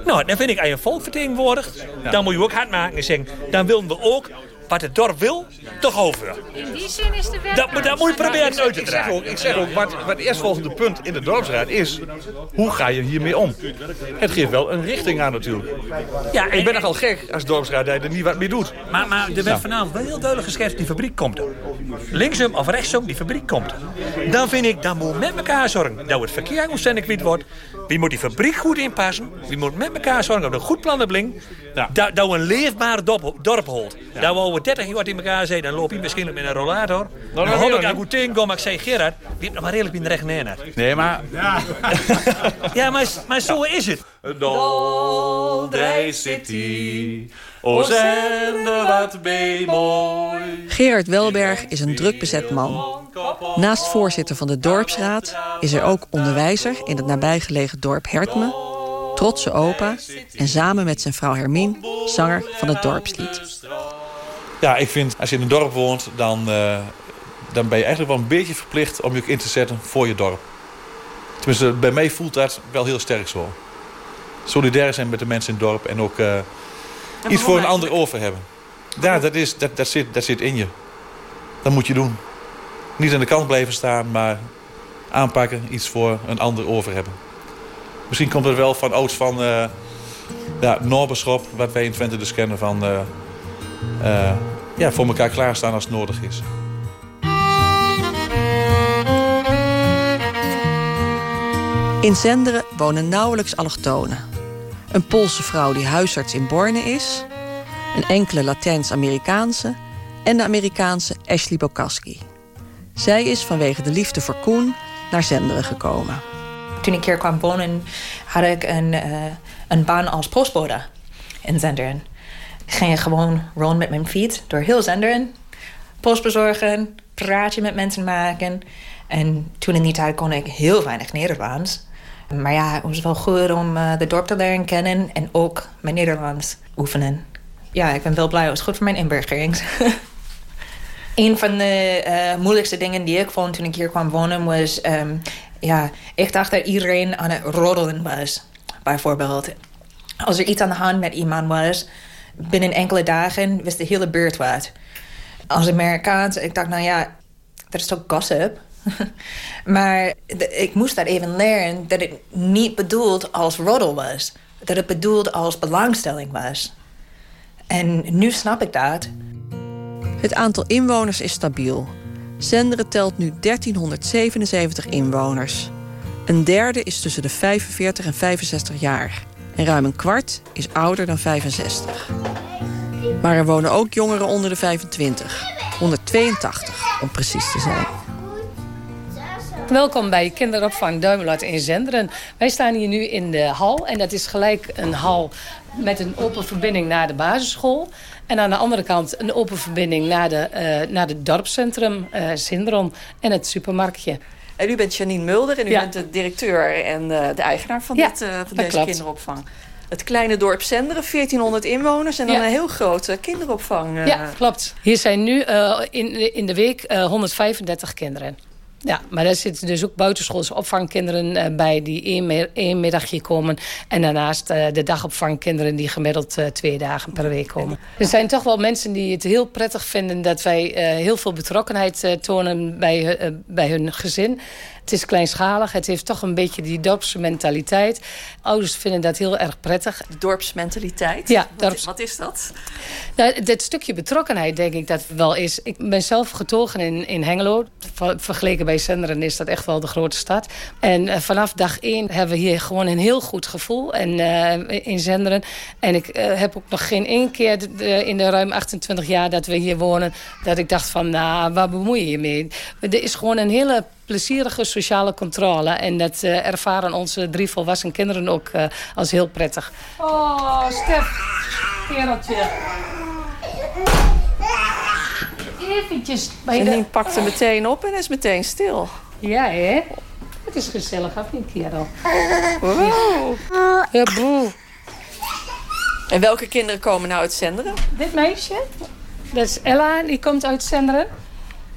Nou, dan vind ik als je een volk vertegenwoordigt... dan moet je ook hard maken en zeggen... dan willen we ook wat het dorp wil, toch over. In die zin is de wet... Dat, moet- dat moet je proberen uit te Ik zeg dragen. ook, ik zeg ook wat, wat het eerstvolgende punt in de dorpsraad is... hoe ga je hiermee om? Het geeft wel een richting aan natuurlijk. Ja, ik ben nogal gek als dorpsraad er niet wat mee doet. Maar, maar er werd Nou. vanavond wel heel duidelijk geschetst, die fabriek komt er. Linksom of rechtsom, die fabriek komt er. Dan vind ik, dan moet met elkaar zorgen dat het verkeer ontzettend kwijt wordt. Wie moet die fabriek goed inpassen? Wie moet met elkaar zorgen dat we een goed plan hebben. Dat, dat we een leefbaar dorp, dorp holt. Dat we over 30 jaar in elkaar zijn, dan loop je misschien met een rollator. Nou, dan hoor ik aan goed tegenkomen, maar ik zeg Gerard, wie hebt nog maar redelijk in de recht neer. Nee, maar... Ja, maar, maar zo is het. Daldrij City, o zender wat mee mooi. Gerard Welberg is een druk bezet man. Naast voorzitter van de dorpsraad is er ook onderwijzer in het nabijgelegen dorp Hertme, trotse opa en samen met zijn vrouw Hermine zanger van het dorpslied. Ja, ik vind als je in een dorp woont, dan, eh, dan ben je eigenlijk wel een beetje verplicht om je ook in te zetten voor je dorp. Tenminste, bij mij voelt dat wel heel sterk zo. Solidair zijn met de mensen in het dorp en ook eh, iets voor een ander over hebben. Ja, dat, is, dat, dat, zit, dat zit in je. Dat moet je doen. Niet aan de kant blijven staan, maar aanpakken, iets voor een ander over hebben. Misschien komt het wel van ouds van eh ja, Norberschop, wat wij in Twente dus kennen van... eh, eh, ja, voor elkaar klaarstaan als het nodig is. In Zenderen wonen nauwelijks allochtonen. Een Poolse vrouw die huisarts in Borne is, een enkele Latijns-Amerikaanse en de Amerikaanse Ashley Bokaski. Zij is vanwege de liefde voor Koen naar Zenderen gekomen. Toen ik hier kwam wonen, had ik een, eh, een baan als postbode in Zenderen. Ik ging gewoon rond met mijn fiets door heel Zenderen. Post bezorgen, praatje met mensen maken. En toen in die tijd kon ik heel weinig Nederlands. Maar ja, het was wel goed om eh, de dorp te leren kennen en ook mijn Nederlands oefenen. Ja, ik ben wel blij. Het was goed voor mijn inburgerings. Een van de eh, moeilijkste dingen die ik vond toen ik hier kwam wonen was... ehm, ja, ik dacht dat iedereen aan het roddelen was, bijvoorbeeld. Als er iets aan de hand met iemand was... binnen enkele dagen wist de hele buurt wat. Als Amerikaans, ik dacht, nou ja, dat is toch gossip? maar ik moest dat even leren dat het niet bedoeld als roddel was. Dat het bedoeld als belangstelling was. En nu snap ik dat. Het aantal inwoners is stabiel. Zenderen telt nu 1377 inwoners. Een derde is tussen de 45 en 65 jaar. En ruim een kwart is ouder dan 65. Maar er wonen ook jongeren onder de 25. 182 om precies te zijn. Welkom bij kinderopvang Duimelot in Zenderen. Wij staan hier nu in de hal. En dat is gelijk een hal met een open verbinding naar de basisschool. En aan de andere kant een open verbinding naar, de, uh, naar het dorpscentrum uh, Zindron en het supermarktje. En u bent Janine Mulder en u Ja. bent de directeur en uh, de eigenaar van, Ja, dit, uh, van deze klopt. kinderopvang. Het kleine dorp Zenderen, 1400 inwoners en dan Ja. een heel grote kinderopvang. Ja, klopt. Hier zijn nu uh, in, in de week uh, 135 kinderen. Ja, maar daar zitten dus ook buitenschoolse opvangkinderen uh, bij... die één, middagje komen. En daarnaast uh, de dagopvangkinderen... die gemiddeld uh, twee dagen per week komen. Er zijn toch wel mensen die het heel prettig vinden... dat wij heel veel betrokkenheid tonen bij, bij hun gezin. Het is kleinschalig. Het heeft toch een beetje die dorpse mentaliteit. Ouders vinden dat heel erg prettig. Dorpsmentaliteit? Ja, Wat, dorps... wat is dat? Nou, dit stukje betrokkenheid denk ik dat wel is. Ik ben zelf getogen in, in Hengelo. Ver- Vergeleken bij Zenderen is dat echt wel de grote stad. En eh, vanaf dag één hebben we hier gewoon een heel goed gevoel en, eh, in Zenderen. En ik eh, heb ook nog geen één keer de- de- in de ruim 28 jaar dat we hier wonen... dat ik dacht van, nou, waar bemoei je je mee? Er is gewoon een hele plezierige sociale controle. En dat eh, ervaren onze drie volwassen kinderen ook eh, als heel prettig. Oh, Stef, kereltje. Eventjes bij Janine de... pakt hem meteen op en is meteen stil. Ja, hè? Het is gezellig, of niet, kerel? Wow. Ja, boe. En welke kinderen komen nou uit Zenderen? Dit meisje, dat is Ella, die komt uit Zenderen.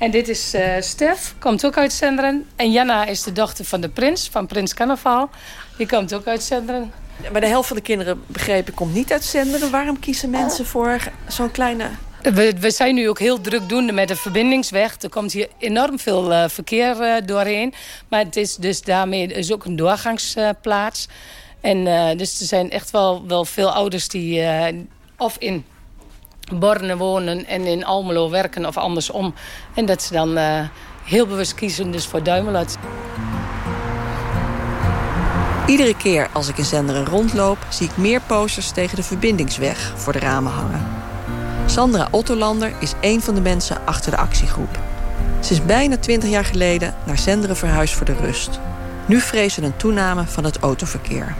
En dit is eh Stef, komt ook uit Zenderen. En Janna is de dochter van de prins, van prins Carnaval. Die komt ook uit Zenderen. Maar de helft van de kinderen, begreep ik, komt niet uit Zenderen. Waarom kiezen mensen voor zo'n kleine... We, we zijn nu ook heel drukdoende met de verbindingsweg. Er komt hier enorm veel eh, verkeer eh, doorheen. Maar het is dus daarmee is ook een doorgangsplaats. en dus er zijn echt wel, wel veel ouders die of in Borne wonen en in Almelo werken of andersom. En dat ze dan eh, heel bewust kiezen dus voor Duimelot. Iedere keer als ik in Zenderen rondloop... zie ik meer posters tegen de verbindingsweg voor de ramen hangen. Sandra Ottolander is een van de mensen achter de actiegroep. Ze is bijna 20 jaar geleden naar Zenderen verhuisd voor de rust. Nu vrezen ze een toename van het autoverkeer.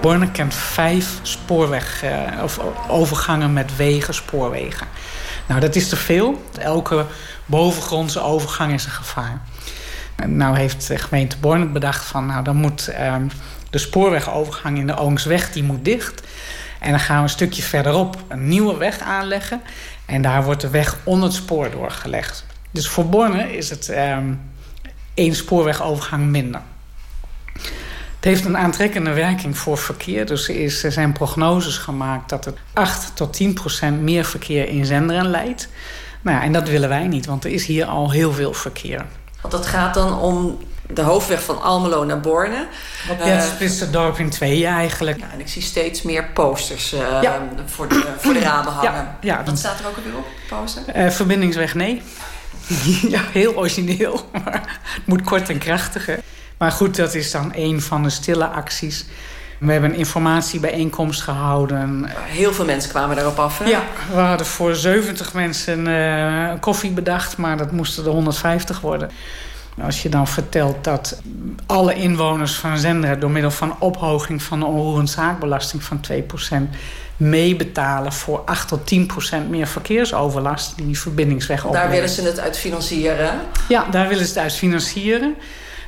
Borne kent vijf spoorweg, eh, of overgangen met wegen, spoorwegen. Nou, dat is te veel. Elke bovengrondse overgang is een gevaar. Nou heeft de gemeente Borne bedacht van... nou, dan moet ehm, de spoorwegovergang in de Oomsweg, die moet dicht. En dan gaan we een stukje verderop een nieuwe weg aanleggen. En daar wordt de weg onder het spoor doorgelegd. Dus voor Borne is het ehm, één spoorwegovergang minder. Het heeft een aantrekkende werking voor verkeer. Dus er, is, er zijn prognoses gemaakt dat het 8 tot 10 procent meer verkeer in Zenderen leidt. Nou ja, en dat willen wij niet, want er is hier al heel veel verkeer. Want dat gaat dan om de hoofdweg van Almelo naar Borne. Ja, het splitst het dorp in tweeën eigenlijk. Ja, en ik zie steeds meer posters uh, Ja. voor, de, voor de ramen hangen. Ja, Wat staat er ook alweer op, poster? Eh, verbindingsweg nee. ja, heel origineel. Maar het moet kort en krachtig. Maar goed, dat is dan een van de stille acties. We hebben een informatiebijeenkomst gehouden. Heel veel mensen kwamen daarop af. Hè? Ja, we hadden voor 70 mensen eh, koffie bedacht, maar dat moesten er 150 worden. Als je dan vertelt dat alle inwoners van Zenderen... door middel van ophoging van de onroerend zaakbelasting van 2% meebetalen voor 8 tot 10% meer verkeersoverlast die verbindingsweg Daar oplevert. willen ze het uit financieren. Ja, daar willen ze het uit financieren.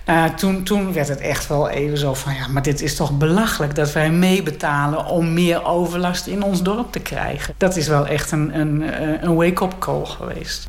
Ja, toen, toen werd het echt wel even zo van... ja, maar dit is toch belachelijk dat wij meebetalen... om meer overlast in ons dorp te krijgen. Dat is wel echt een, een, eh, een wake-up call geweest.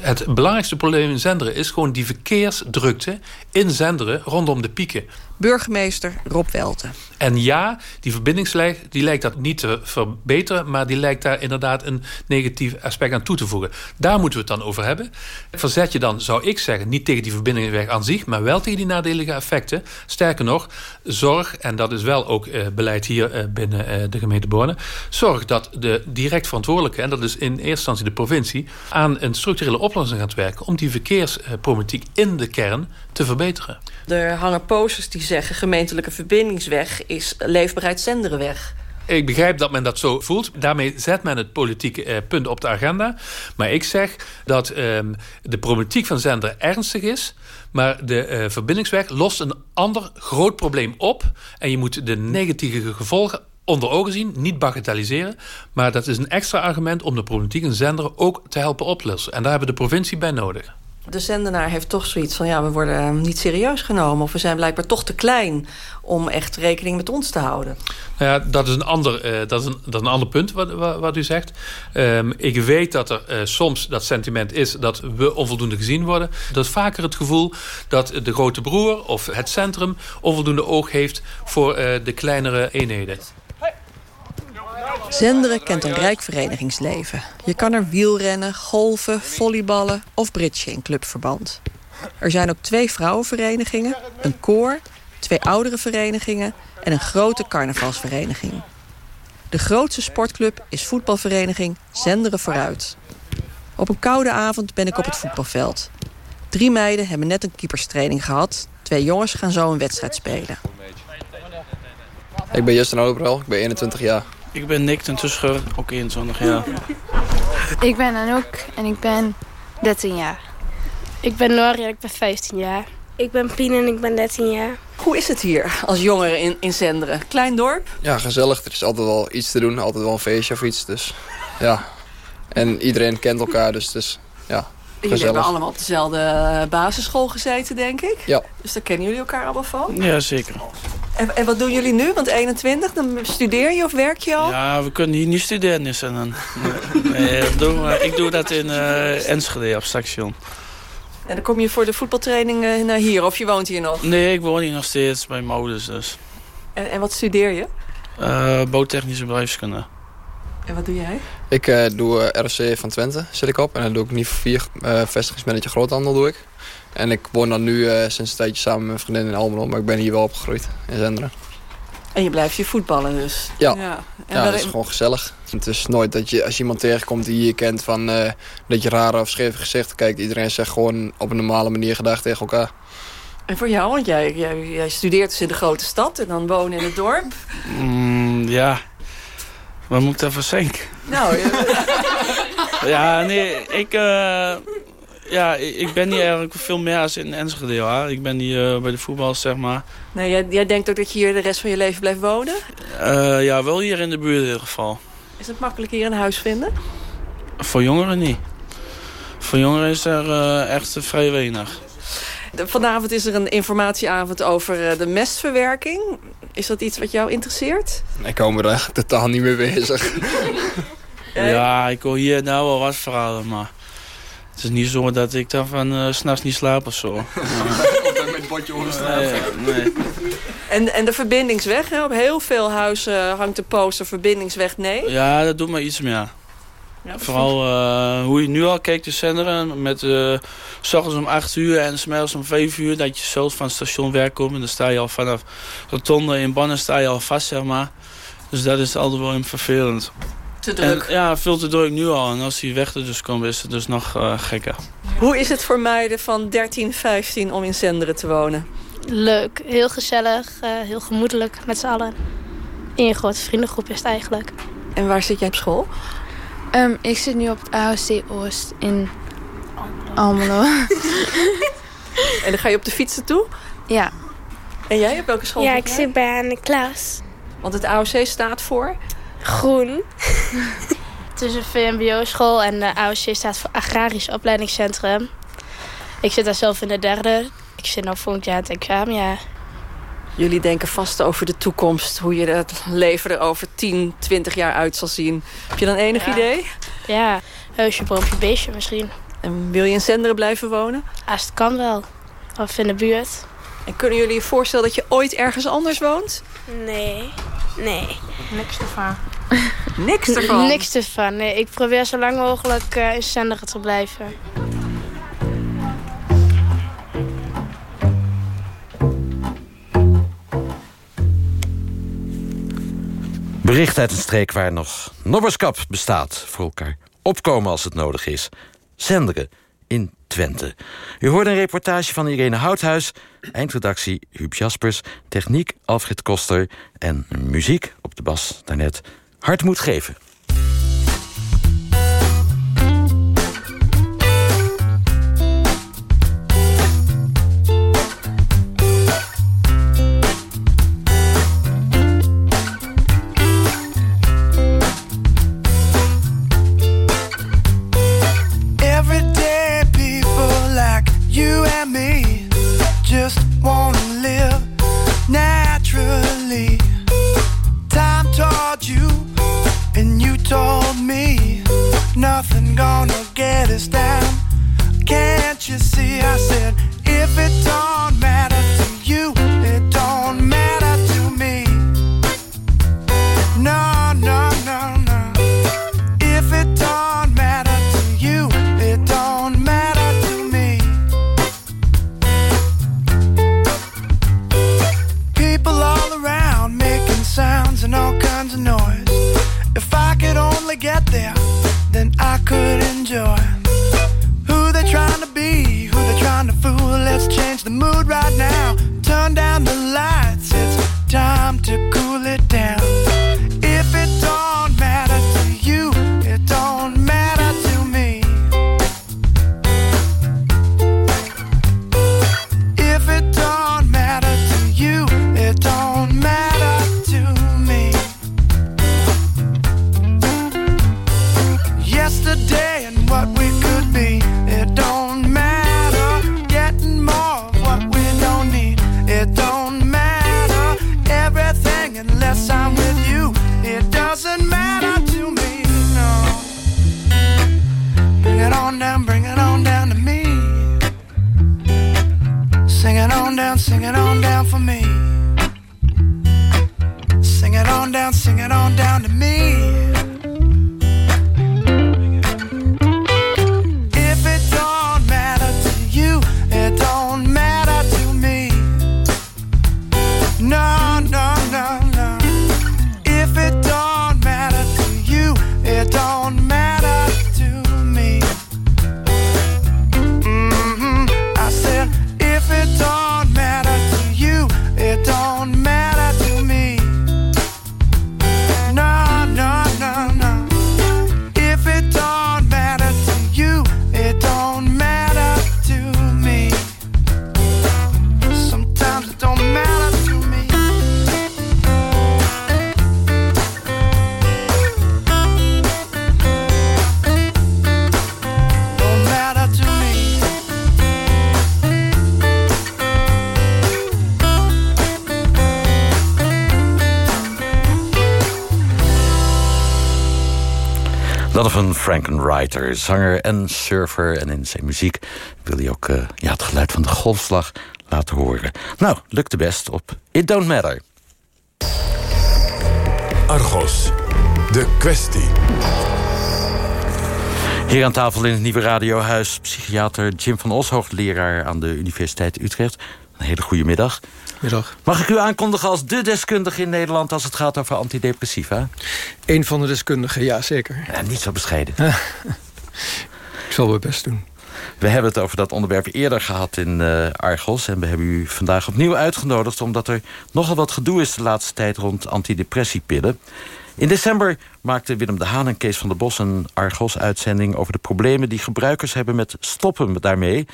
Het belangrijkste probleem in Zenderen is gewoon die verkeersdrukte in Zenderen rondom de pieken. Burgemeester Rob Welten. En ja, die verbindingslijn die lijkt dat niet te verbeteren... maar die lijkt daar inderdaad een negatief aspect aan toe te voegen. Daar moeten we het dan over hebben. Verzet je dan, zou ik zeggen, niet tegen die verbindingsweg aan zich... maar wel tegen die nadelige effecten. Sterker nog, zorg, en dat is wel ook eh, beleid hier eh, binnen eh, de gemeente Borne... zorg dat de direct verantwoordelijke, en dat is in eerste instantie de provincie... aan een structurele oplossing gaat werken... om die verkeersproblematiek in de kern te verbeteren. Er hangen posters die zeggen gemeentelijke verbindingsweg is leefbaarheid Zenderenweg. Ik begrijp dat men dat zo voelt. Daarmee zet men het politieke eh, punt op de agenda. Maar ik zeg dat ehm, de problematiek van Zender ernstig is. Maar de eh, verbindingsweg lost een ander groot probleem op. En je moet de negatieve gevolgen onder ogen zien, niet bagatelliseren. Maar dat is een extra argument om de problematiek in Zender ook te helpen oplossen. En daar hebben we de provincie bij nodig de zendenaar heeft toch zoiets van... ja, we worden niet serieus genomen... of we zijn blijkbaar toch te klein om echt rekening met ons te houden. Nou ja, dat is een ander, uh, dat is een, dat een ander punt wat, wat, u zegt. Um, ik weet dat er uh, soms dat sentiment is dat we onvoldoende gezien worden. Dat is vaker het gevoel dat de grote broer of het centrum... onvoldoende oog heeft voor uh, de kleinere eenheden. Zenderen kent een rijk verenigingsleven. Je kan er wielrennen, golven, volleyballen of bridgen in clubverband. Er zijn ook twee vrouwenverenigingen, een koor, twee oudere verenigingen en een grote carnavalsvereniging. De grootste sportclub is voetbalvereniging Zenderen Vooruit. Op een koude avond ben ik op het voetbalveld. Drie meiden hebben net een keeperstraining gehad. Twee jongens gaan zo een wedstrijd spelen. Ik ben Justin Oberel, ik ben 21 jaar. Ik ben Nick ten Tuscher, ook 21 jaar. Ik ben Anouk en ik ben 13 jaar. Ik ben Noria en ik ben 15 jaar. Ik ben Pien en ik ben 13 jaar. Hoe is het hier als jongere in, in Zenderen? Klein dorp? Ja, gezellig. Er is altijd wel iets te doen. Altijd wel een feestje of iets. Dus ja. En iedereen kent elkaar, dus, dus ja. Jullie hebben allemaal op dezelfde basisschool gezeten, denk ik? Ja. Dus daar kennen jullie elkaar allemaal van? Ja, zeker. En, en, wat doen jullie nu? Want 21, dan studeer je of werk je al? Ja, we kunnen hier niet studeren. Dus dan, nee, doe, ik doe dat in uh, Enschede op station. En dan kom je voor de voetbaltraining uh, naar hier of je woont hier nog? Nee, ik woon hier nog steeds bij mijn ouders dus. En, en wat studeer je? Uh, bouwtechnische bedrijfskunde. En wat doe jij? Ik uh, doe RFC van Twente, zit ik op. En dan doe ik niveau 4 uh, vestigingsmanager groothandel doe ik. En ik woon dan nu uh, sinds een tijdje samen met mijn vriendin in Almelo. Maar ik ben hier wel opgegroeid in Zenderen. En je blijft hier voetballen dus? Ja, ja. ja dat is gewoon gezellig. Het is nooit dat je, als je iemand tegenkomt die je kent van uh, dat je rare of scheve gezichten kijkt. Iedereen zegt gewoon op een normale manier gedag tegen elkaar. En voor jou, want jij, jij, jij studeert dus in de grote stad en dan wonen in het dorp. Mm, ja, wat moet ik daarvoor zeggen? Nou, ja, nee, ik... Uh, ja, ik ben niet eigenlijk veel meer als in Enschede. Hoor. Ik ben hier uh, bij de voetbal, zeg maar. Nee, jij, jij, denkt ook dat je hier de rest van je leven blijft wonen? Uh, ja, wel hier in de buurt in ieder geval. Is het makkelijk hier een huis vinden? Voor jongeren niet. Voor jongeren is er echt vrij weinig. Vanavond is er een informatieavond over de mestverwerking. Is dat iets wat jou interesseert? Ik kom er echt totaal niet mee bezig. ja, ik hoor hier nou wel wat verhalen, maar... Het is niet zo dat ik dan van uh, s'nachts niet slaap of zo. met het bordje onder nee, nee. En, en de verbindingsweg, hè? op heel veel huizen hangt de poster verbindingsweg nee. Ja, dat doet me iets meer. Ja, Vooral uh, hoe je nu al kijkt te zenderen. Met uh, s ochtends om 8 uur en smiddags om 5 uur. Dat je zelfs van het station werk komt. En dan sta je al vanaf Rotonde in Bannen sta je al vast, zeg maar. Dus dat is altijd wel vervelend. Te druk. En, ja, veel te druk nu al. En als die weg er dus komt, is het dus nog uh, gekker. Hoe is het voor meiden van 13, 15 om in Zenderen te wonen? Leuk, heel gezellig, uh, heel gemoedelijk met z'n allen. In een grote vriendengroep is het eigenlijk. En waar zit jij op school? Um, ik zit nu op het AOC Oost in Almelo. en dan ga je op de fietsen toe? Ja. En jij op welke school? Ja, ik zit bij aan de klas. Want het AOC staat voor? Groen. het is een VMBO-school en de AOC staat voor Agrarisch Opleidingscentrum. Ik zit daar zelf in de derde. Ik zit nog volgend jaar het examen, ja. Jullie denken vast over de toekomst. Hoe je het leven er over 10, 20 jaar uit zal zien. Heb je dan enig ja. idee? Ja, heusje, boompje, beestje misschien. En wil je in Zenderen blijven wonen? Als het kan wel. Of in de buurt. En kunnen jullie je voorstellen dat je ooit ergens anders woont? Nee. Nee. Niks ervan. Niks ervan? Niks ervan. Nee, ik probeer zo lang mogelijk uh, in Zenderen te blijven. Bericht uit een streek waar nog nobberskap bestaat voor elkaar. Opkomen als het nodig is. Zenderen in Twente. U hoorde een reportage van Irene Houthuis... eindredactie Huub Jaspers, techniek Alfred Koster... en muziek op de bas daarnet Hart moet geven. Zanger en surfer. En in zijn muziek wil hij ook uh, ja, het geluid van de golfslag laten horen. Nou, lukt de best op It Don't Matter. Argos, de kwestie. Hier aan tafel in het Nieuwe Radiohuis... psychiater Jim van Os, hoogleraar aan de Universiteit Utrecht. Een hele goede middag. Middag. Mag ik u aankondigen als de deskundige in Nederland... als het gaat over antidepressiva? Eén van de deskundigen, ja, zeker. Ja, niet zo bescheiden. ik zal mijn best doen. We hebben het over dat onderwerp eerder gehad in uh, Argos... en we hebben u vandaag opnieuw uitgenodigd... omdat er nogal wat gedoe is de laatste tijd rond antidepressiepillen. In december maakten Willem de Haan en Kees van der Bos... een Argos-uitzending over de problemen die gebruikers hebben... met stoppen daarmee...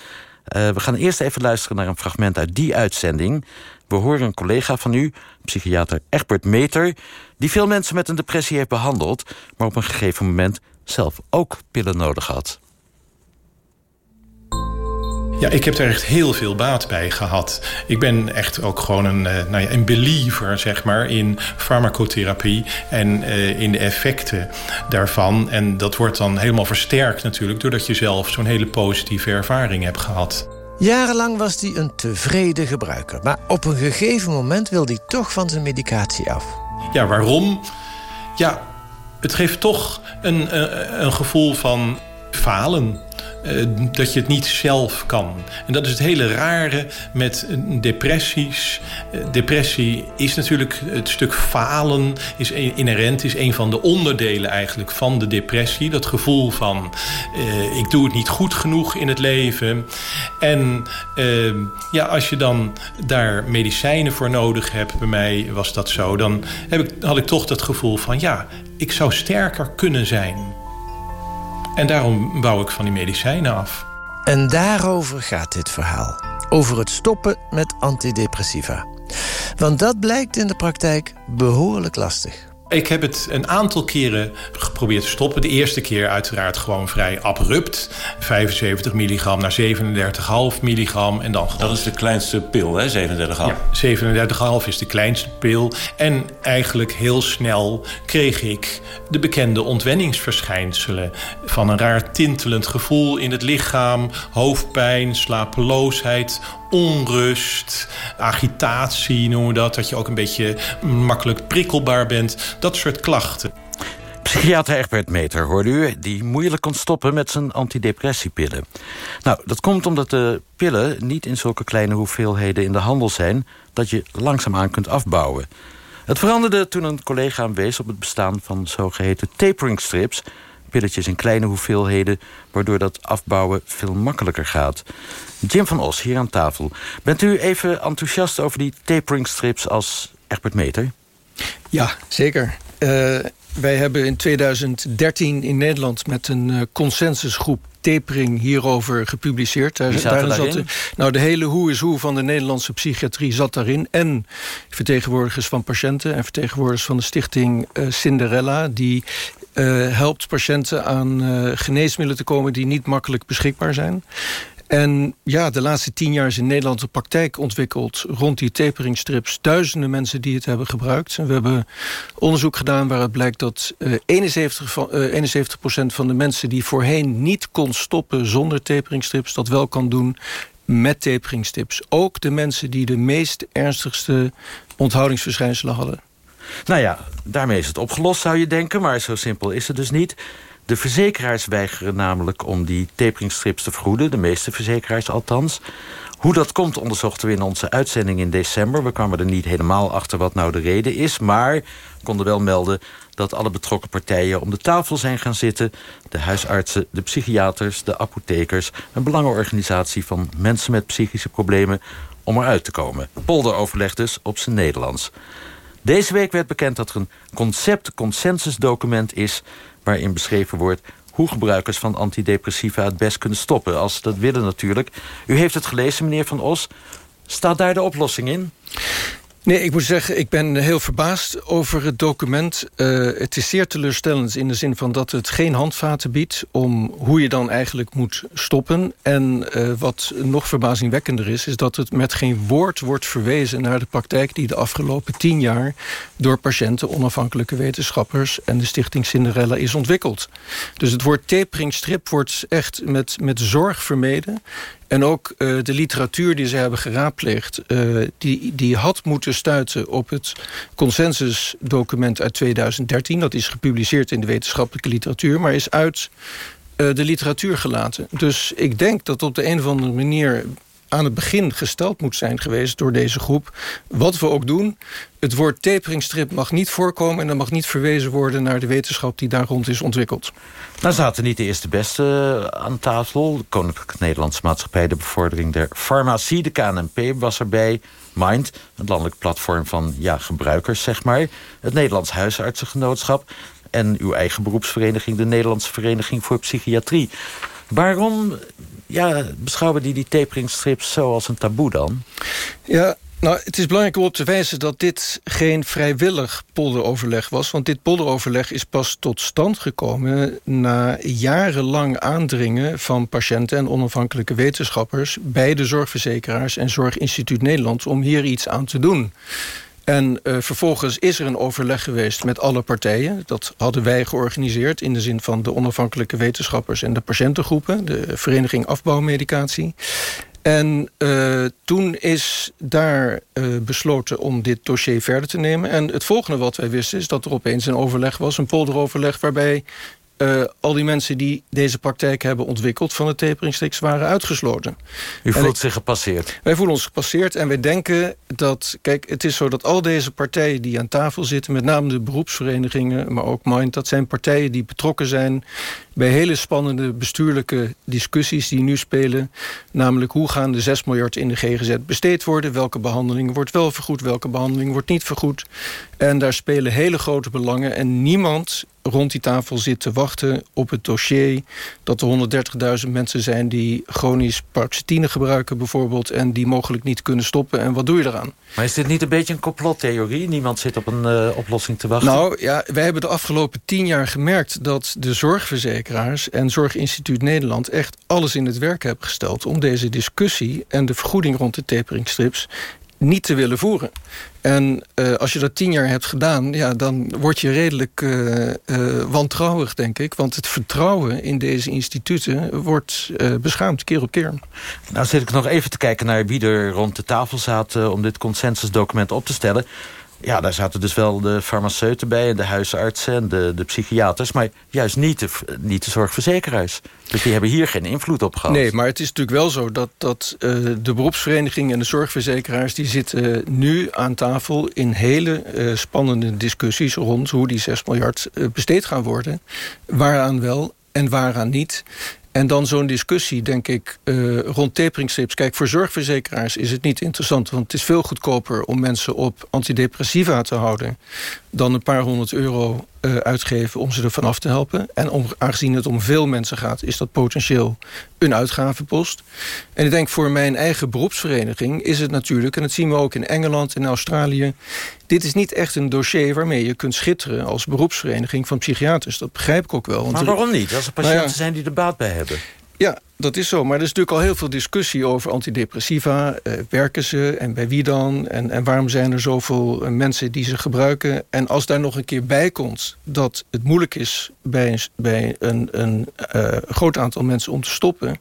Uh, we gaan eerst even luisteren naar een fragment uit die uitzending. We horen een collega van u, psychiater Egbert Meter... die veel mensen met een depressie heeft behandeld... maar op een gegeven moment zelf ook pillen nodig had. Ja, ik heb er echt heel veel baat bij gehad. Ik ben echt ook gewoon een, uh, nou ja, een believer, zeg maar, in farmacotherapie en uh, in de effecten daarvan. En dat wordt dan helemaal versterkt natuurlijk, doordat je zelf zo'n hele positieve ervaring hebt gehad. Jarenlang was hij een tevreden gebruiker. Maar op een gegeven moment wilde hij toch van zijn medicatie af. Ja, waarom? Ja, het geeft toch een, een, een gevoel van falen. Uh, dat je het niet zelf kan. En dat is het hele rare met depressies. Uh, depressie is natuurlijk het stuk falen, is inherent, is een van de onderdelen eigenlijk van de depressie. Dat gevoel van ik doe het niet goed genoeg in het leven. En ja, als je dan daar medicijnen voor nodig hebt, bij mij was dat zo, dan heb ik, had ik toch dat gevoel van ja, ik zou sterker kunnen zijn. En daarom bouw ik van die medicijnen af. En daarover gaat dit verhaal. Over het stoppen met antidepressiva. Want dat blijkt in de praktijk behoorlijk lastig. Ik heb het een aantal keren geprobeerd te stoppen. De eerste keer uiteraard gewoon vrij abrupt. 75 milligram naar 37,5 milligram. En dan Dat is de kleinste pil, hè? 37,5? Ja, 37,5 is de kleinste pil. En eigenlijk heel snel kreeg ik de bekende ontwenningsverschijnselen. Van een raar tintelend gevoel in het lichaam. Hoofdpijn, slapeloosheid, onrust, agitatie noemen we dat. Dat je ook een beetje makkelijk prikkelbaar bent. Dat soort klachten. Psychiater Egbert Meter hoorde u, die moeilijk kon stoppen met zijn antidepressiepillen. Nou, dat komt omdat de pillen niet in zulke kleine hoeveelheden in de handel zijn... dat je langzaamaan kunt afbouwen. Het veranderde toen een collega wees op het bestaan van zogeheten tapering strips pilletjes in kleine hoeveelheden... waardoor dat afbouwen veel makkelijker gaat. Jim van Os, hier aan tafel. Bent u even enthousiast over die tapering strips als Egbert Meter? Ja, zeker. Uh, wij hebben in 2013 in Nederland met een uh, consensusgroep tapering hierover gepubliceerd. Daar, daar zat de, nou, de hele hoe is hoe van de Nederlandse psychiatrie zat daarin. En vertegenwoordigers van patiënten en vertegenwoordigers van de stichting uh, Cinderella... die uh, helpt patiënten aan uh, geneesmiddelen te komen die niet makkelijk beschikbaar zijn. En ja, de laatste tien jaar is in Nederland een praktijk ontwikkeld... rond die taperingstrips. Duizenden mensen die het hebben gebruikt. We hebben onderzoek gedaan waaruit blijkt dat uh, 71, van, uh, 71% van de mensen... die voorheen niet kon stoppen zonder taperingstrips... dat wel kan doen met taperingstrips. Ook de mensen die de meest ernstigste onthoudingsverschijnselen hadden. Nou ja, daarmee is het opgelost, zou je denken. Maar zo simpel is het dus niet. De verzekeraars weigeren namelijk om die taperingstrips te vergoeden. De meeste verzekeraars althans. Hoe dat komt onderzochten we in onze uitzending in december. We kwamen er niet helemaal achter wat nou de reden is. Maar konden wel melden dat alle betrokken partijen om de tafel zijn gaan zitten. De huisartsen, de psychiaters, de apothekers. Een belangenorganisatie van mensen met psychische problemen om eruit te komen. Polderoverleg dus op zijn Nederlands. Deze week werd bekend dat er een concept-consensusdocument is... waarin beschreven wordt hoe gebruikers van antidepressiva het best kunnen stoppen. Als ze dat willen natuurlijk. U heeft het gelezen, meneer Van Os. Staat daar de oplossing in? Nee, ik moet zeggen, ik ben heel verbaasd over het document. Uh, het is zeer teleurstellend in de zin van dat het geen handvaten biedt... om hoe je dan eigenlijk moet stoppen. En uh, wat nog verbazingwekkender is... is dat het met geen woord wordt verwezen naar de praktijk... die de afgelopen tien jaar door patiënten, onafhankelijke wetenschappers... en de stichting Cinderella is ontwikkeld. Dus het woord taperingstrip wordt echt met, met zorg vermeden. En ook uh, de literatuur die ze hebben geraadpleegd... Uh, die, die had moeten stuiten op het consensusdocument uit 2013. Dat is gepubliceerd in de wetenschappelijke literatuur... maar is uit uh, de literatuur gelaten. Dus ik denk dat op de een of andere manier aan het begin gesteld moet zijn geweest door deze groep. Wat we ook doen, het woord taperingstrip mag niet voorkomen... en er mag niet verwezen worden naar de wetenschap die daar rond is ontwikkeld. Nou zaten niet de eerste beste aan tafel. De Koninklijke Nederlandse Maatschappij... de bevordering der farmacie, de KNP was erbij. Mind, het landelijk platform van ja, gebruikers, zeg maar. Het Nederlands Huisartsengenootschap... en uw eigen beroepsvereniging... de Nederlandse Vereniging voor Psychiatrie. Waarom ja, beschouwen die die taperingstrips zo als een taboe dan? Ja, nou, het is belangrijk om op te wijzen dat dit geen vrijwillig polderoverleg was. Want dit polderoverleg is pas tot stand gekomen... na jarenlang aandringen van patiënten en onafhankelijke wetenschappers... bij de zorgverzekeraars en Zorginstituut Nederland om hier iets aan te doen. En uh, vervolgens is er een overleg geweest met alle partijen. Dat hadden wij georganiseerd in de zin van de onafhankelijke wetenschappers... en de patiëntengroepen, de Vereniging Afbouwmedicatie. En uh, toen is daar uh, besloten om dit dossier verder te nemen. En het volgende wat wij wisten is dat er opeens een overleg was, een polderoverleg, waarbij uh, al die mensen die deze praktijk hebben ontwikkeld van de taperingstiks waren uitgesloten. U voelt ik, zich gepasseerd? Wij voelen ons gepasseerd en wij denken dat, kijk, het is zo dat al deze partijen die aan tafel zitten, met name de beroepsverenigingen, maar ook Mind, dat zijn partijen die betrokken zijn bij hele spannende bestuurlijke discussies die nu spelen. Namelijk hoe gaan de 6 miljard in de GGZ besteed worden? Welke behandeling wordt wel vergoed? Welke behandeling wordt niet vergoed? En daar spelen hele grote belangen. En niemand rond die tafel zit te wachten op het dossier... dat er 130.000 mensen zijn die chronisch paroxetine gebruiken bijvoorbeeld... en die mogelijk niet kunnen stoppen. En wat doe je eraan? Maar is dit niet een beetje een complottheorie? Niemand zit op een uh, oplossing te wachten? Nou ja, wij hebben de afgelopen tien jaar gemerkt... dat de zorgverzekeraars en Zorginstituut Nederland... echt alles in het werk hebben gesteld... om deze discussie en de vergoeding rond de taperingstrips niet te willen voeren. En uh, als je dat tien jaar hebt gedaan, ja, dan word je redelijk uh, uh, wantrouwig, denk ik. Want het vertrouwen in deze instituten wordt beschaamd keer op keer. Nou zit ik nog even te kijken naar wie er rond de tafel zaten... om dit consensusdocument op te stellen. Ja, daar zaten dus wel de farmaceuten bij... en de huisartsen en de, de psychiaters... maar juist niet de, niet de zorgverzekeraars. Dus die hebben hier geen invloed op gehad. Nee, maar het is natuurlijk wel zo dat, dat uh, de beroepsvereniging... en de zorgverzekeraars die zitten nu aan tafel... in hele uh, spannende discussies rond hoe die 6 miljard uh, besteed gaan worden. Waaraan wel en waaraan niet. En dan zo'n discussie, denk ik, uh, rond taperingstrips. Kijk, voor zorgverzekeraars is het niet interessant... want het is veel goedkoper om mensen op antidepressiva te houden... dan een paar honderd euro uh, uitgeven om ze ervan af te helpen. En om, aangezien het om veel mensen gaat... is dat potentieel een uitgavenpost. En ik denk voor mijn eigen beroepsvereniging is het natuurlijk... en dat zien we ook in Engeland en Australië... dit is niet echt een dossier waarmee je kunt schitteren... als beroepsvereniging van psychiaters. Dat begrijp ik ook wel. Want maar waarom niet? Als er patiënten nou ja, zijn die er baat bij hebben. Ja, dat is zo. Maar er is natuurlijk al heel veel discussie over antidepressiva. Uh, werken ze en bij wie dan? En, en waarom zijn er zoveel uh, mensen die ze gebruiken? En als daar nog een keer bij komt dat het moeilijk is... bij een, bij een, een uh, groot aantal mensen om te stoppen...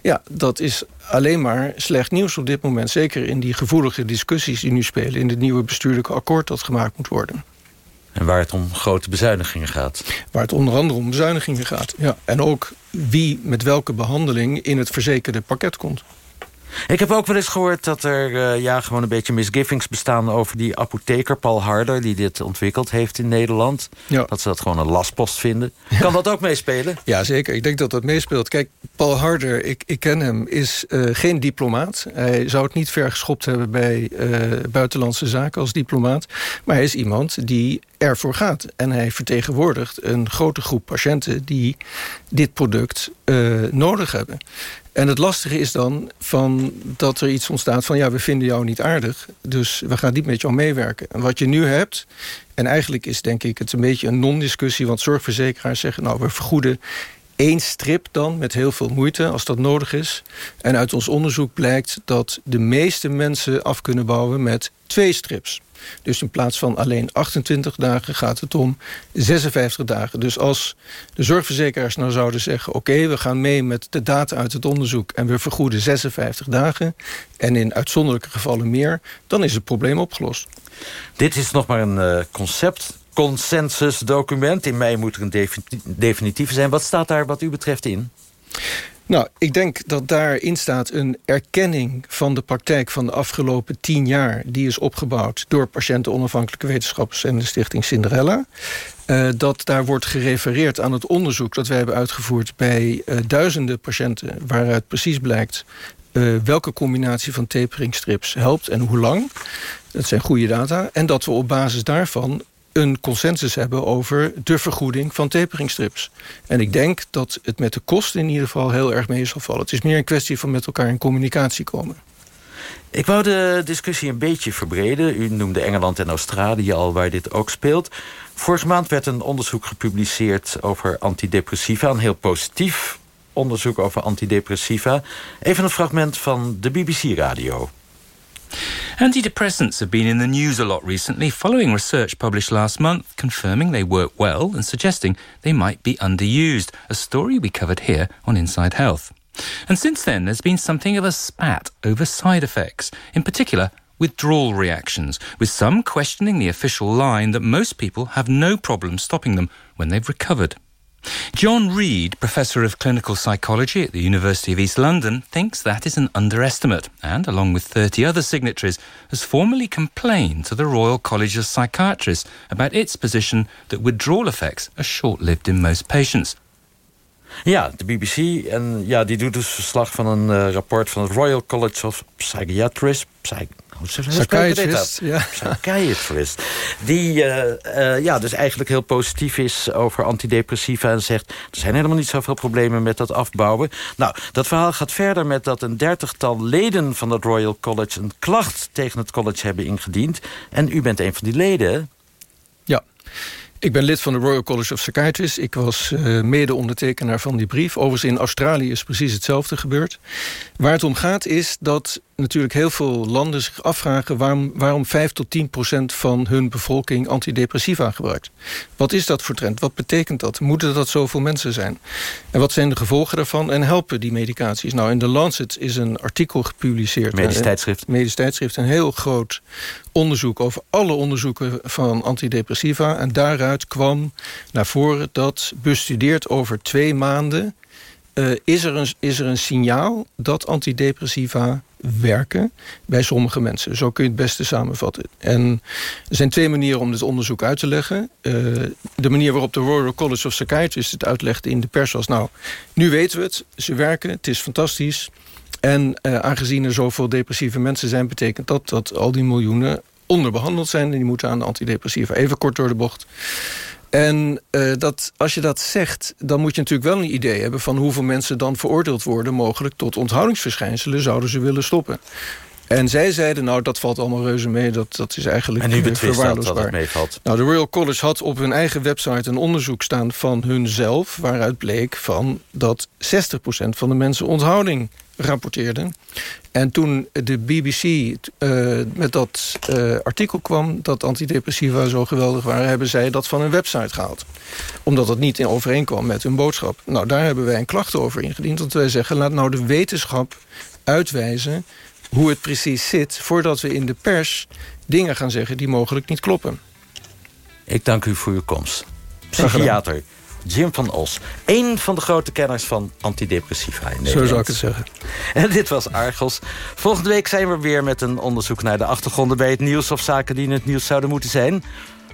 ja, dat is alleen maar slecht nieuws op dit moment. Zeker in die gevoelige discussies die nu spelen... in het nieuwe bestuurlijke akkoord dat gemaakt moet worden. En waar het om grote bezuinigingen gaat. Waar het onder andere om bezuinigingen gaat, ja. En ook wie met welke behandeling in het verzekerde pakket komt. Ik heb ook wel eens gehoord dat er uh, ja, gewoon een beetje misgivings bestaan... over die apotheker Paul Harder, die dit ontwikkeld heeft in Nederland. Ja. Dat ze dat gewoon een lastpost vinden. Kan dat ook meespelen? Ja, zeker. Ik denk dat dat meespeelt. Kijk, Paul Harder, ik, ik ken hem, is uh, geen diplomaat. Hij zou het niet ver geschopt hebben bij uh, buitenlandse zaken als diplomaat. Maar hij is iemand die ervoor gaat. En hij vertegenwoordigt een grote groep patiënten... die dit product nodig hebben. En het lastige is dan van dat er iets ontstaat van... ja, we vinden jou niet aardig, dus we gaan niet met jou meewerken. En wat je nu hebt, en eigenlijk is denk ik het een beetje een non-discussie... want zorgverzekeraars zeggen, nou, we vergoeden één strip dan met heel veel moeite als dat nodig is. En uit ons onderzoek blijkt dat de meeste mensen af kunnen bouwen met twee strips. Dus in plaats van alleen 28 dagen gaat het om 56 dagen. Dus als de zorgverzekeraars nou zouden zeggen... oké, we gaan mee met de data uit het onderzoek... en we vergoeden 56 dagen... en in uitzonderlijke gevallen meer... dan is het probleem opgelost. Dit is nog maar een uh, concept consensusdocument. In mei moet er een definitieve zijn. Wat staat daar wat u betreft in? Nou, ik denk dat daarin staat een erkenning van de praktijk van de afgelopen tien jaar. Die is opgebouwd door patiënten onafhankelijke wetenschappers en de stichting Cinderella. Uh, dat daar wordt gerefereerd aan het onderzoek dat wij hebben uitgevoerd bij uh, duizenden patiënten. Waaruit precies blijkt uh, welke combinatie van taperingstrips helpt en hoe lang. Dat zijn goede data. En dat we op basis daarvan een consensus hebben over de vergoeding van taperingstrips. En ik denk dat het met de kosten in ieder geval heel erg mee zal vallen. Het is meer een kwestie van met elkaar in communicatie komen. Ik wou de discussie een beetje verbreden. U noemde Engeland en Australië al, waar dit ook speelt. Vorige maand werd een onderzoek gepubliceerd over antidepressiva. Een heel positief onderzoek over antidepressiva. Even een fragment van de BBC-radio. Antidepressants have been in the news a lot recently following research published last month confirming they work well and suggesting they might be underused, a story we covered here on Inside Health. And since then, there's been something of a spat over side effects, in particular withdrawal reactions, with some questioning the official line that most people have no problem stopping them when they've recovered. John Reed, Professor of Clinical Psychology at the University of East London, thinks that is an underestimate and, along with 30 other signatories, has formally complained to the Royal College of Psychiatrists about its position that withdrawal effects are short lived in most patients. Ja, de BBC. En ja, die doet dus verslag van een uh, rapport van het Royal College of Psychiatrists. Psych Psychiatrist, ja. Psychiatrist. Die uh, uh, ja, dus eigenlijk heel positief is over antidepressiva... en zegt, er zijn helemaal niet zoveel problemen met dat afbouwen. Nou, dat verhaal gaat verder met dat een dertigtal leden van het Royal College... een klacht tegen het college hebben ingediend. En u bent een van die leden, Ja. Ik ben lid van de Royal College of Psychiatrists. Ik was uh, mede-ondertekenaar van die brief. Overigens in Australië is precies hetzelfde gebeurd. Waar het om gaat is dat natuurlijk heel veel landen zich afvragen... waarom, waarom 5 tot 10 procent van hun bevolking antidepressiva gebruikt. Wat is dat voor trend? Wat betekent dat? Moeten dat zoveel mensen zijn? En wat zijn de gevolgen daarvan? En helpen die medicaties? Nou, in The Lancet is een artikel gepubliceerd. Medisch tijdschrift. Medisch tijdschrift. Een heel groot onderzoek over alle onderzoeken van antidepressiva. En daaruit kwam naar voren dat bestudeerd over twee maanden... Uh, is, er een, is er een signaal dat antidepressiva werken bij sommige mensen. Zo kun je het beste samenvatten. En er zijn twee manieren om dit onderzoek uit te leggen. Uh, de manier waarop de Royal College of Psychiatrists het uitlegde in de pers was... nou, nu weten we het, ze werken, het is fantastisch... En uh, aangezien er zoveel depressieve mensen zijn... betekent dat dat al die miljoenen onderbehandeld zijn... en die moeten aan de antidepressiva. Even kort door de bocht. En uh, dat, als je dat zegt, dan moet je natuurlijk wel een idee hebben... van hoeveel mensen dan veroordeeld worden... mogelijk tot onthoudingsverschijnselen zouden ze willen stoppen. En zij zeiden, nou, dat valt allemaal reuze mee. Dat, dat is eigenlijk En nu betwist dat, dat het meevalt. Nou, de Royal College had op hun eigen website een onderzoek staan van hunzelf... waaruit bleek van dat 60% van de mensen onthouding rapporteerden. En toen de BBC uh, met dat uh, artikel kwam... dat antidepressiva zo geweldig waren... hebben zij dat van hun website gehaald. Omdat dat niet in overeenkwam met hun boodschap. Nou, daar hebben wij een klacht over ingediend. Want wij zeggen, laat nou de wetenschap uitwijzen hoe het precies zit... voordat we in de pers dingen gaan zeggen die mogelijk niet kloppen. Ik dank u voor uw komst. Psychiater Jim van Os. Eén van de grote kenners van antidepressiva in Nederland. Zo zou ik het zeggen. En dit was Argos. Volgende week zijn we weer met een onderzoek naar de achtergronden... bij het nieuws of zaken die in het nieuws zouden moeten zijn.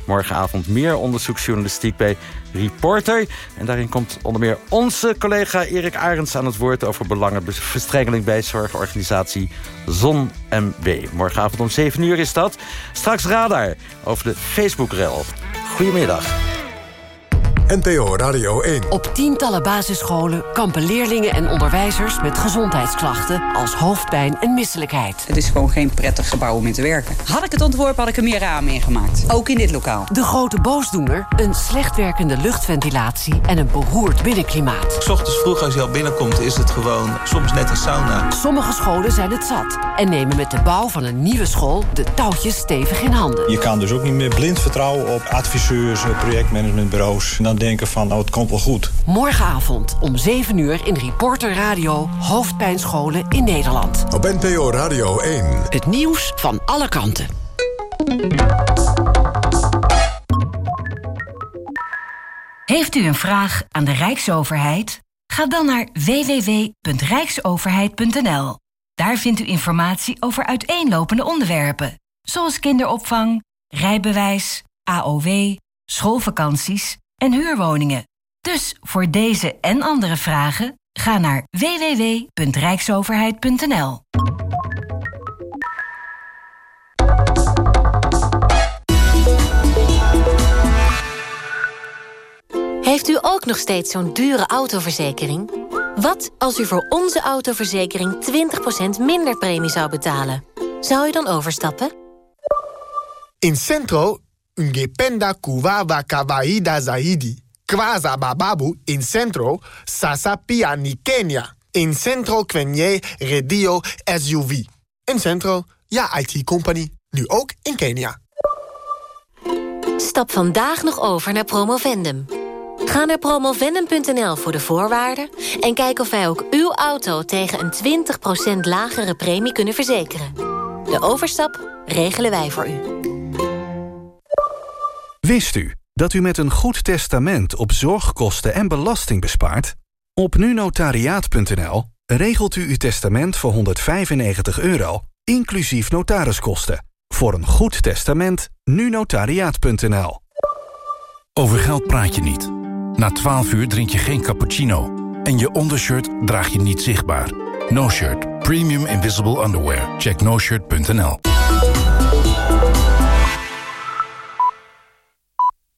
Morgenavond meer onderzoeksjournalistiek bij Reporter. En daarin komt onder meer onze collega Erik Arends aan het woord... over belangenverstrengeling bij zorgorganisatie Zon MW. Morgenavond om 7 uur is dat. Straks Radar over de Facebook-rel. Goedemiddag. NPO Radio 1. Op tientallen basisscholen kampen leerlingen en onderwijzers met gezondheidsklachten als hoofdpijn en misselijkheid. Het is gewoon geen prettig gebouw om in te werken. Had ik het ontworpen, had ik er meer ramen in gemaakt. Ook in dit lokaal. De grote boosdoener, een slecht werkende luchtventilatie en een beroerd binnenklimaat. S ochtends vroeg als je al binnenkomt is het gewoon soms net een sauna. Sommige scholen zijn het zat en nemen met de bouw van een nieuwe school de touwtjes stevig in handen. Je kan dus ook niet meer blind vertrouwen op adviseurs, projectmanagementbureaus. En dan denken van, oh, het komt wel goed. Morgenavond om 7 uur in Reporter Radio Hoofdpijnscholen in Nederland. Op NPO Radio 1. Het nieuws van alle kanten. Heeft u een vraag aan de Rijksoverheid? Ga dan naar www.rijksoverheid.nl. Daar vindt u informatie over uiteenlopende onderwerpen, zoals kinderopvang, rijbewijs, AOW, schoolvakanties en huurwoningen. Dus voor deze en andere vragen ga naar www.rijksoverheid.nl. Heeft u ook nog steeds zo'n dure autoverzekering? Wat als u voor onze autoverzekering 20% minder premie zou betalen? Zou u dan overstappen? In Centro, ungependa kuwawa kawaida zaidi. Kwaza bababu in Centro, sasa pia ni Kenya. In Centro kwenye redio SUV. In Centro, ja IT-company. Nu ook in Kenia. Stap vandaag nog over naar Promovendum. Ga naar promovenum.nl voor de voorwaarden... en kijk of wij ook uw auto tegen een 20% lagere premie kunnen verzekeren. De overstap regelen wij voor u. Wist u dat u met een goed testament op zorgkosten en belasting bespaart? Op nunotariaat.nl regelt u uw testament voor 195 euro, inclusief notariskosten. Voor een goed testament, nunotariaat.nl. Over geld praat je niet. Na 12 uur drink je geen cappuccino. En je ondershirt draag je niet zichtbaar. No Shirt. Premium Invisible Underwear. Check noshirt.nl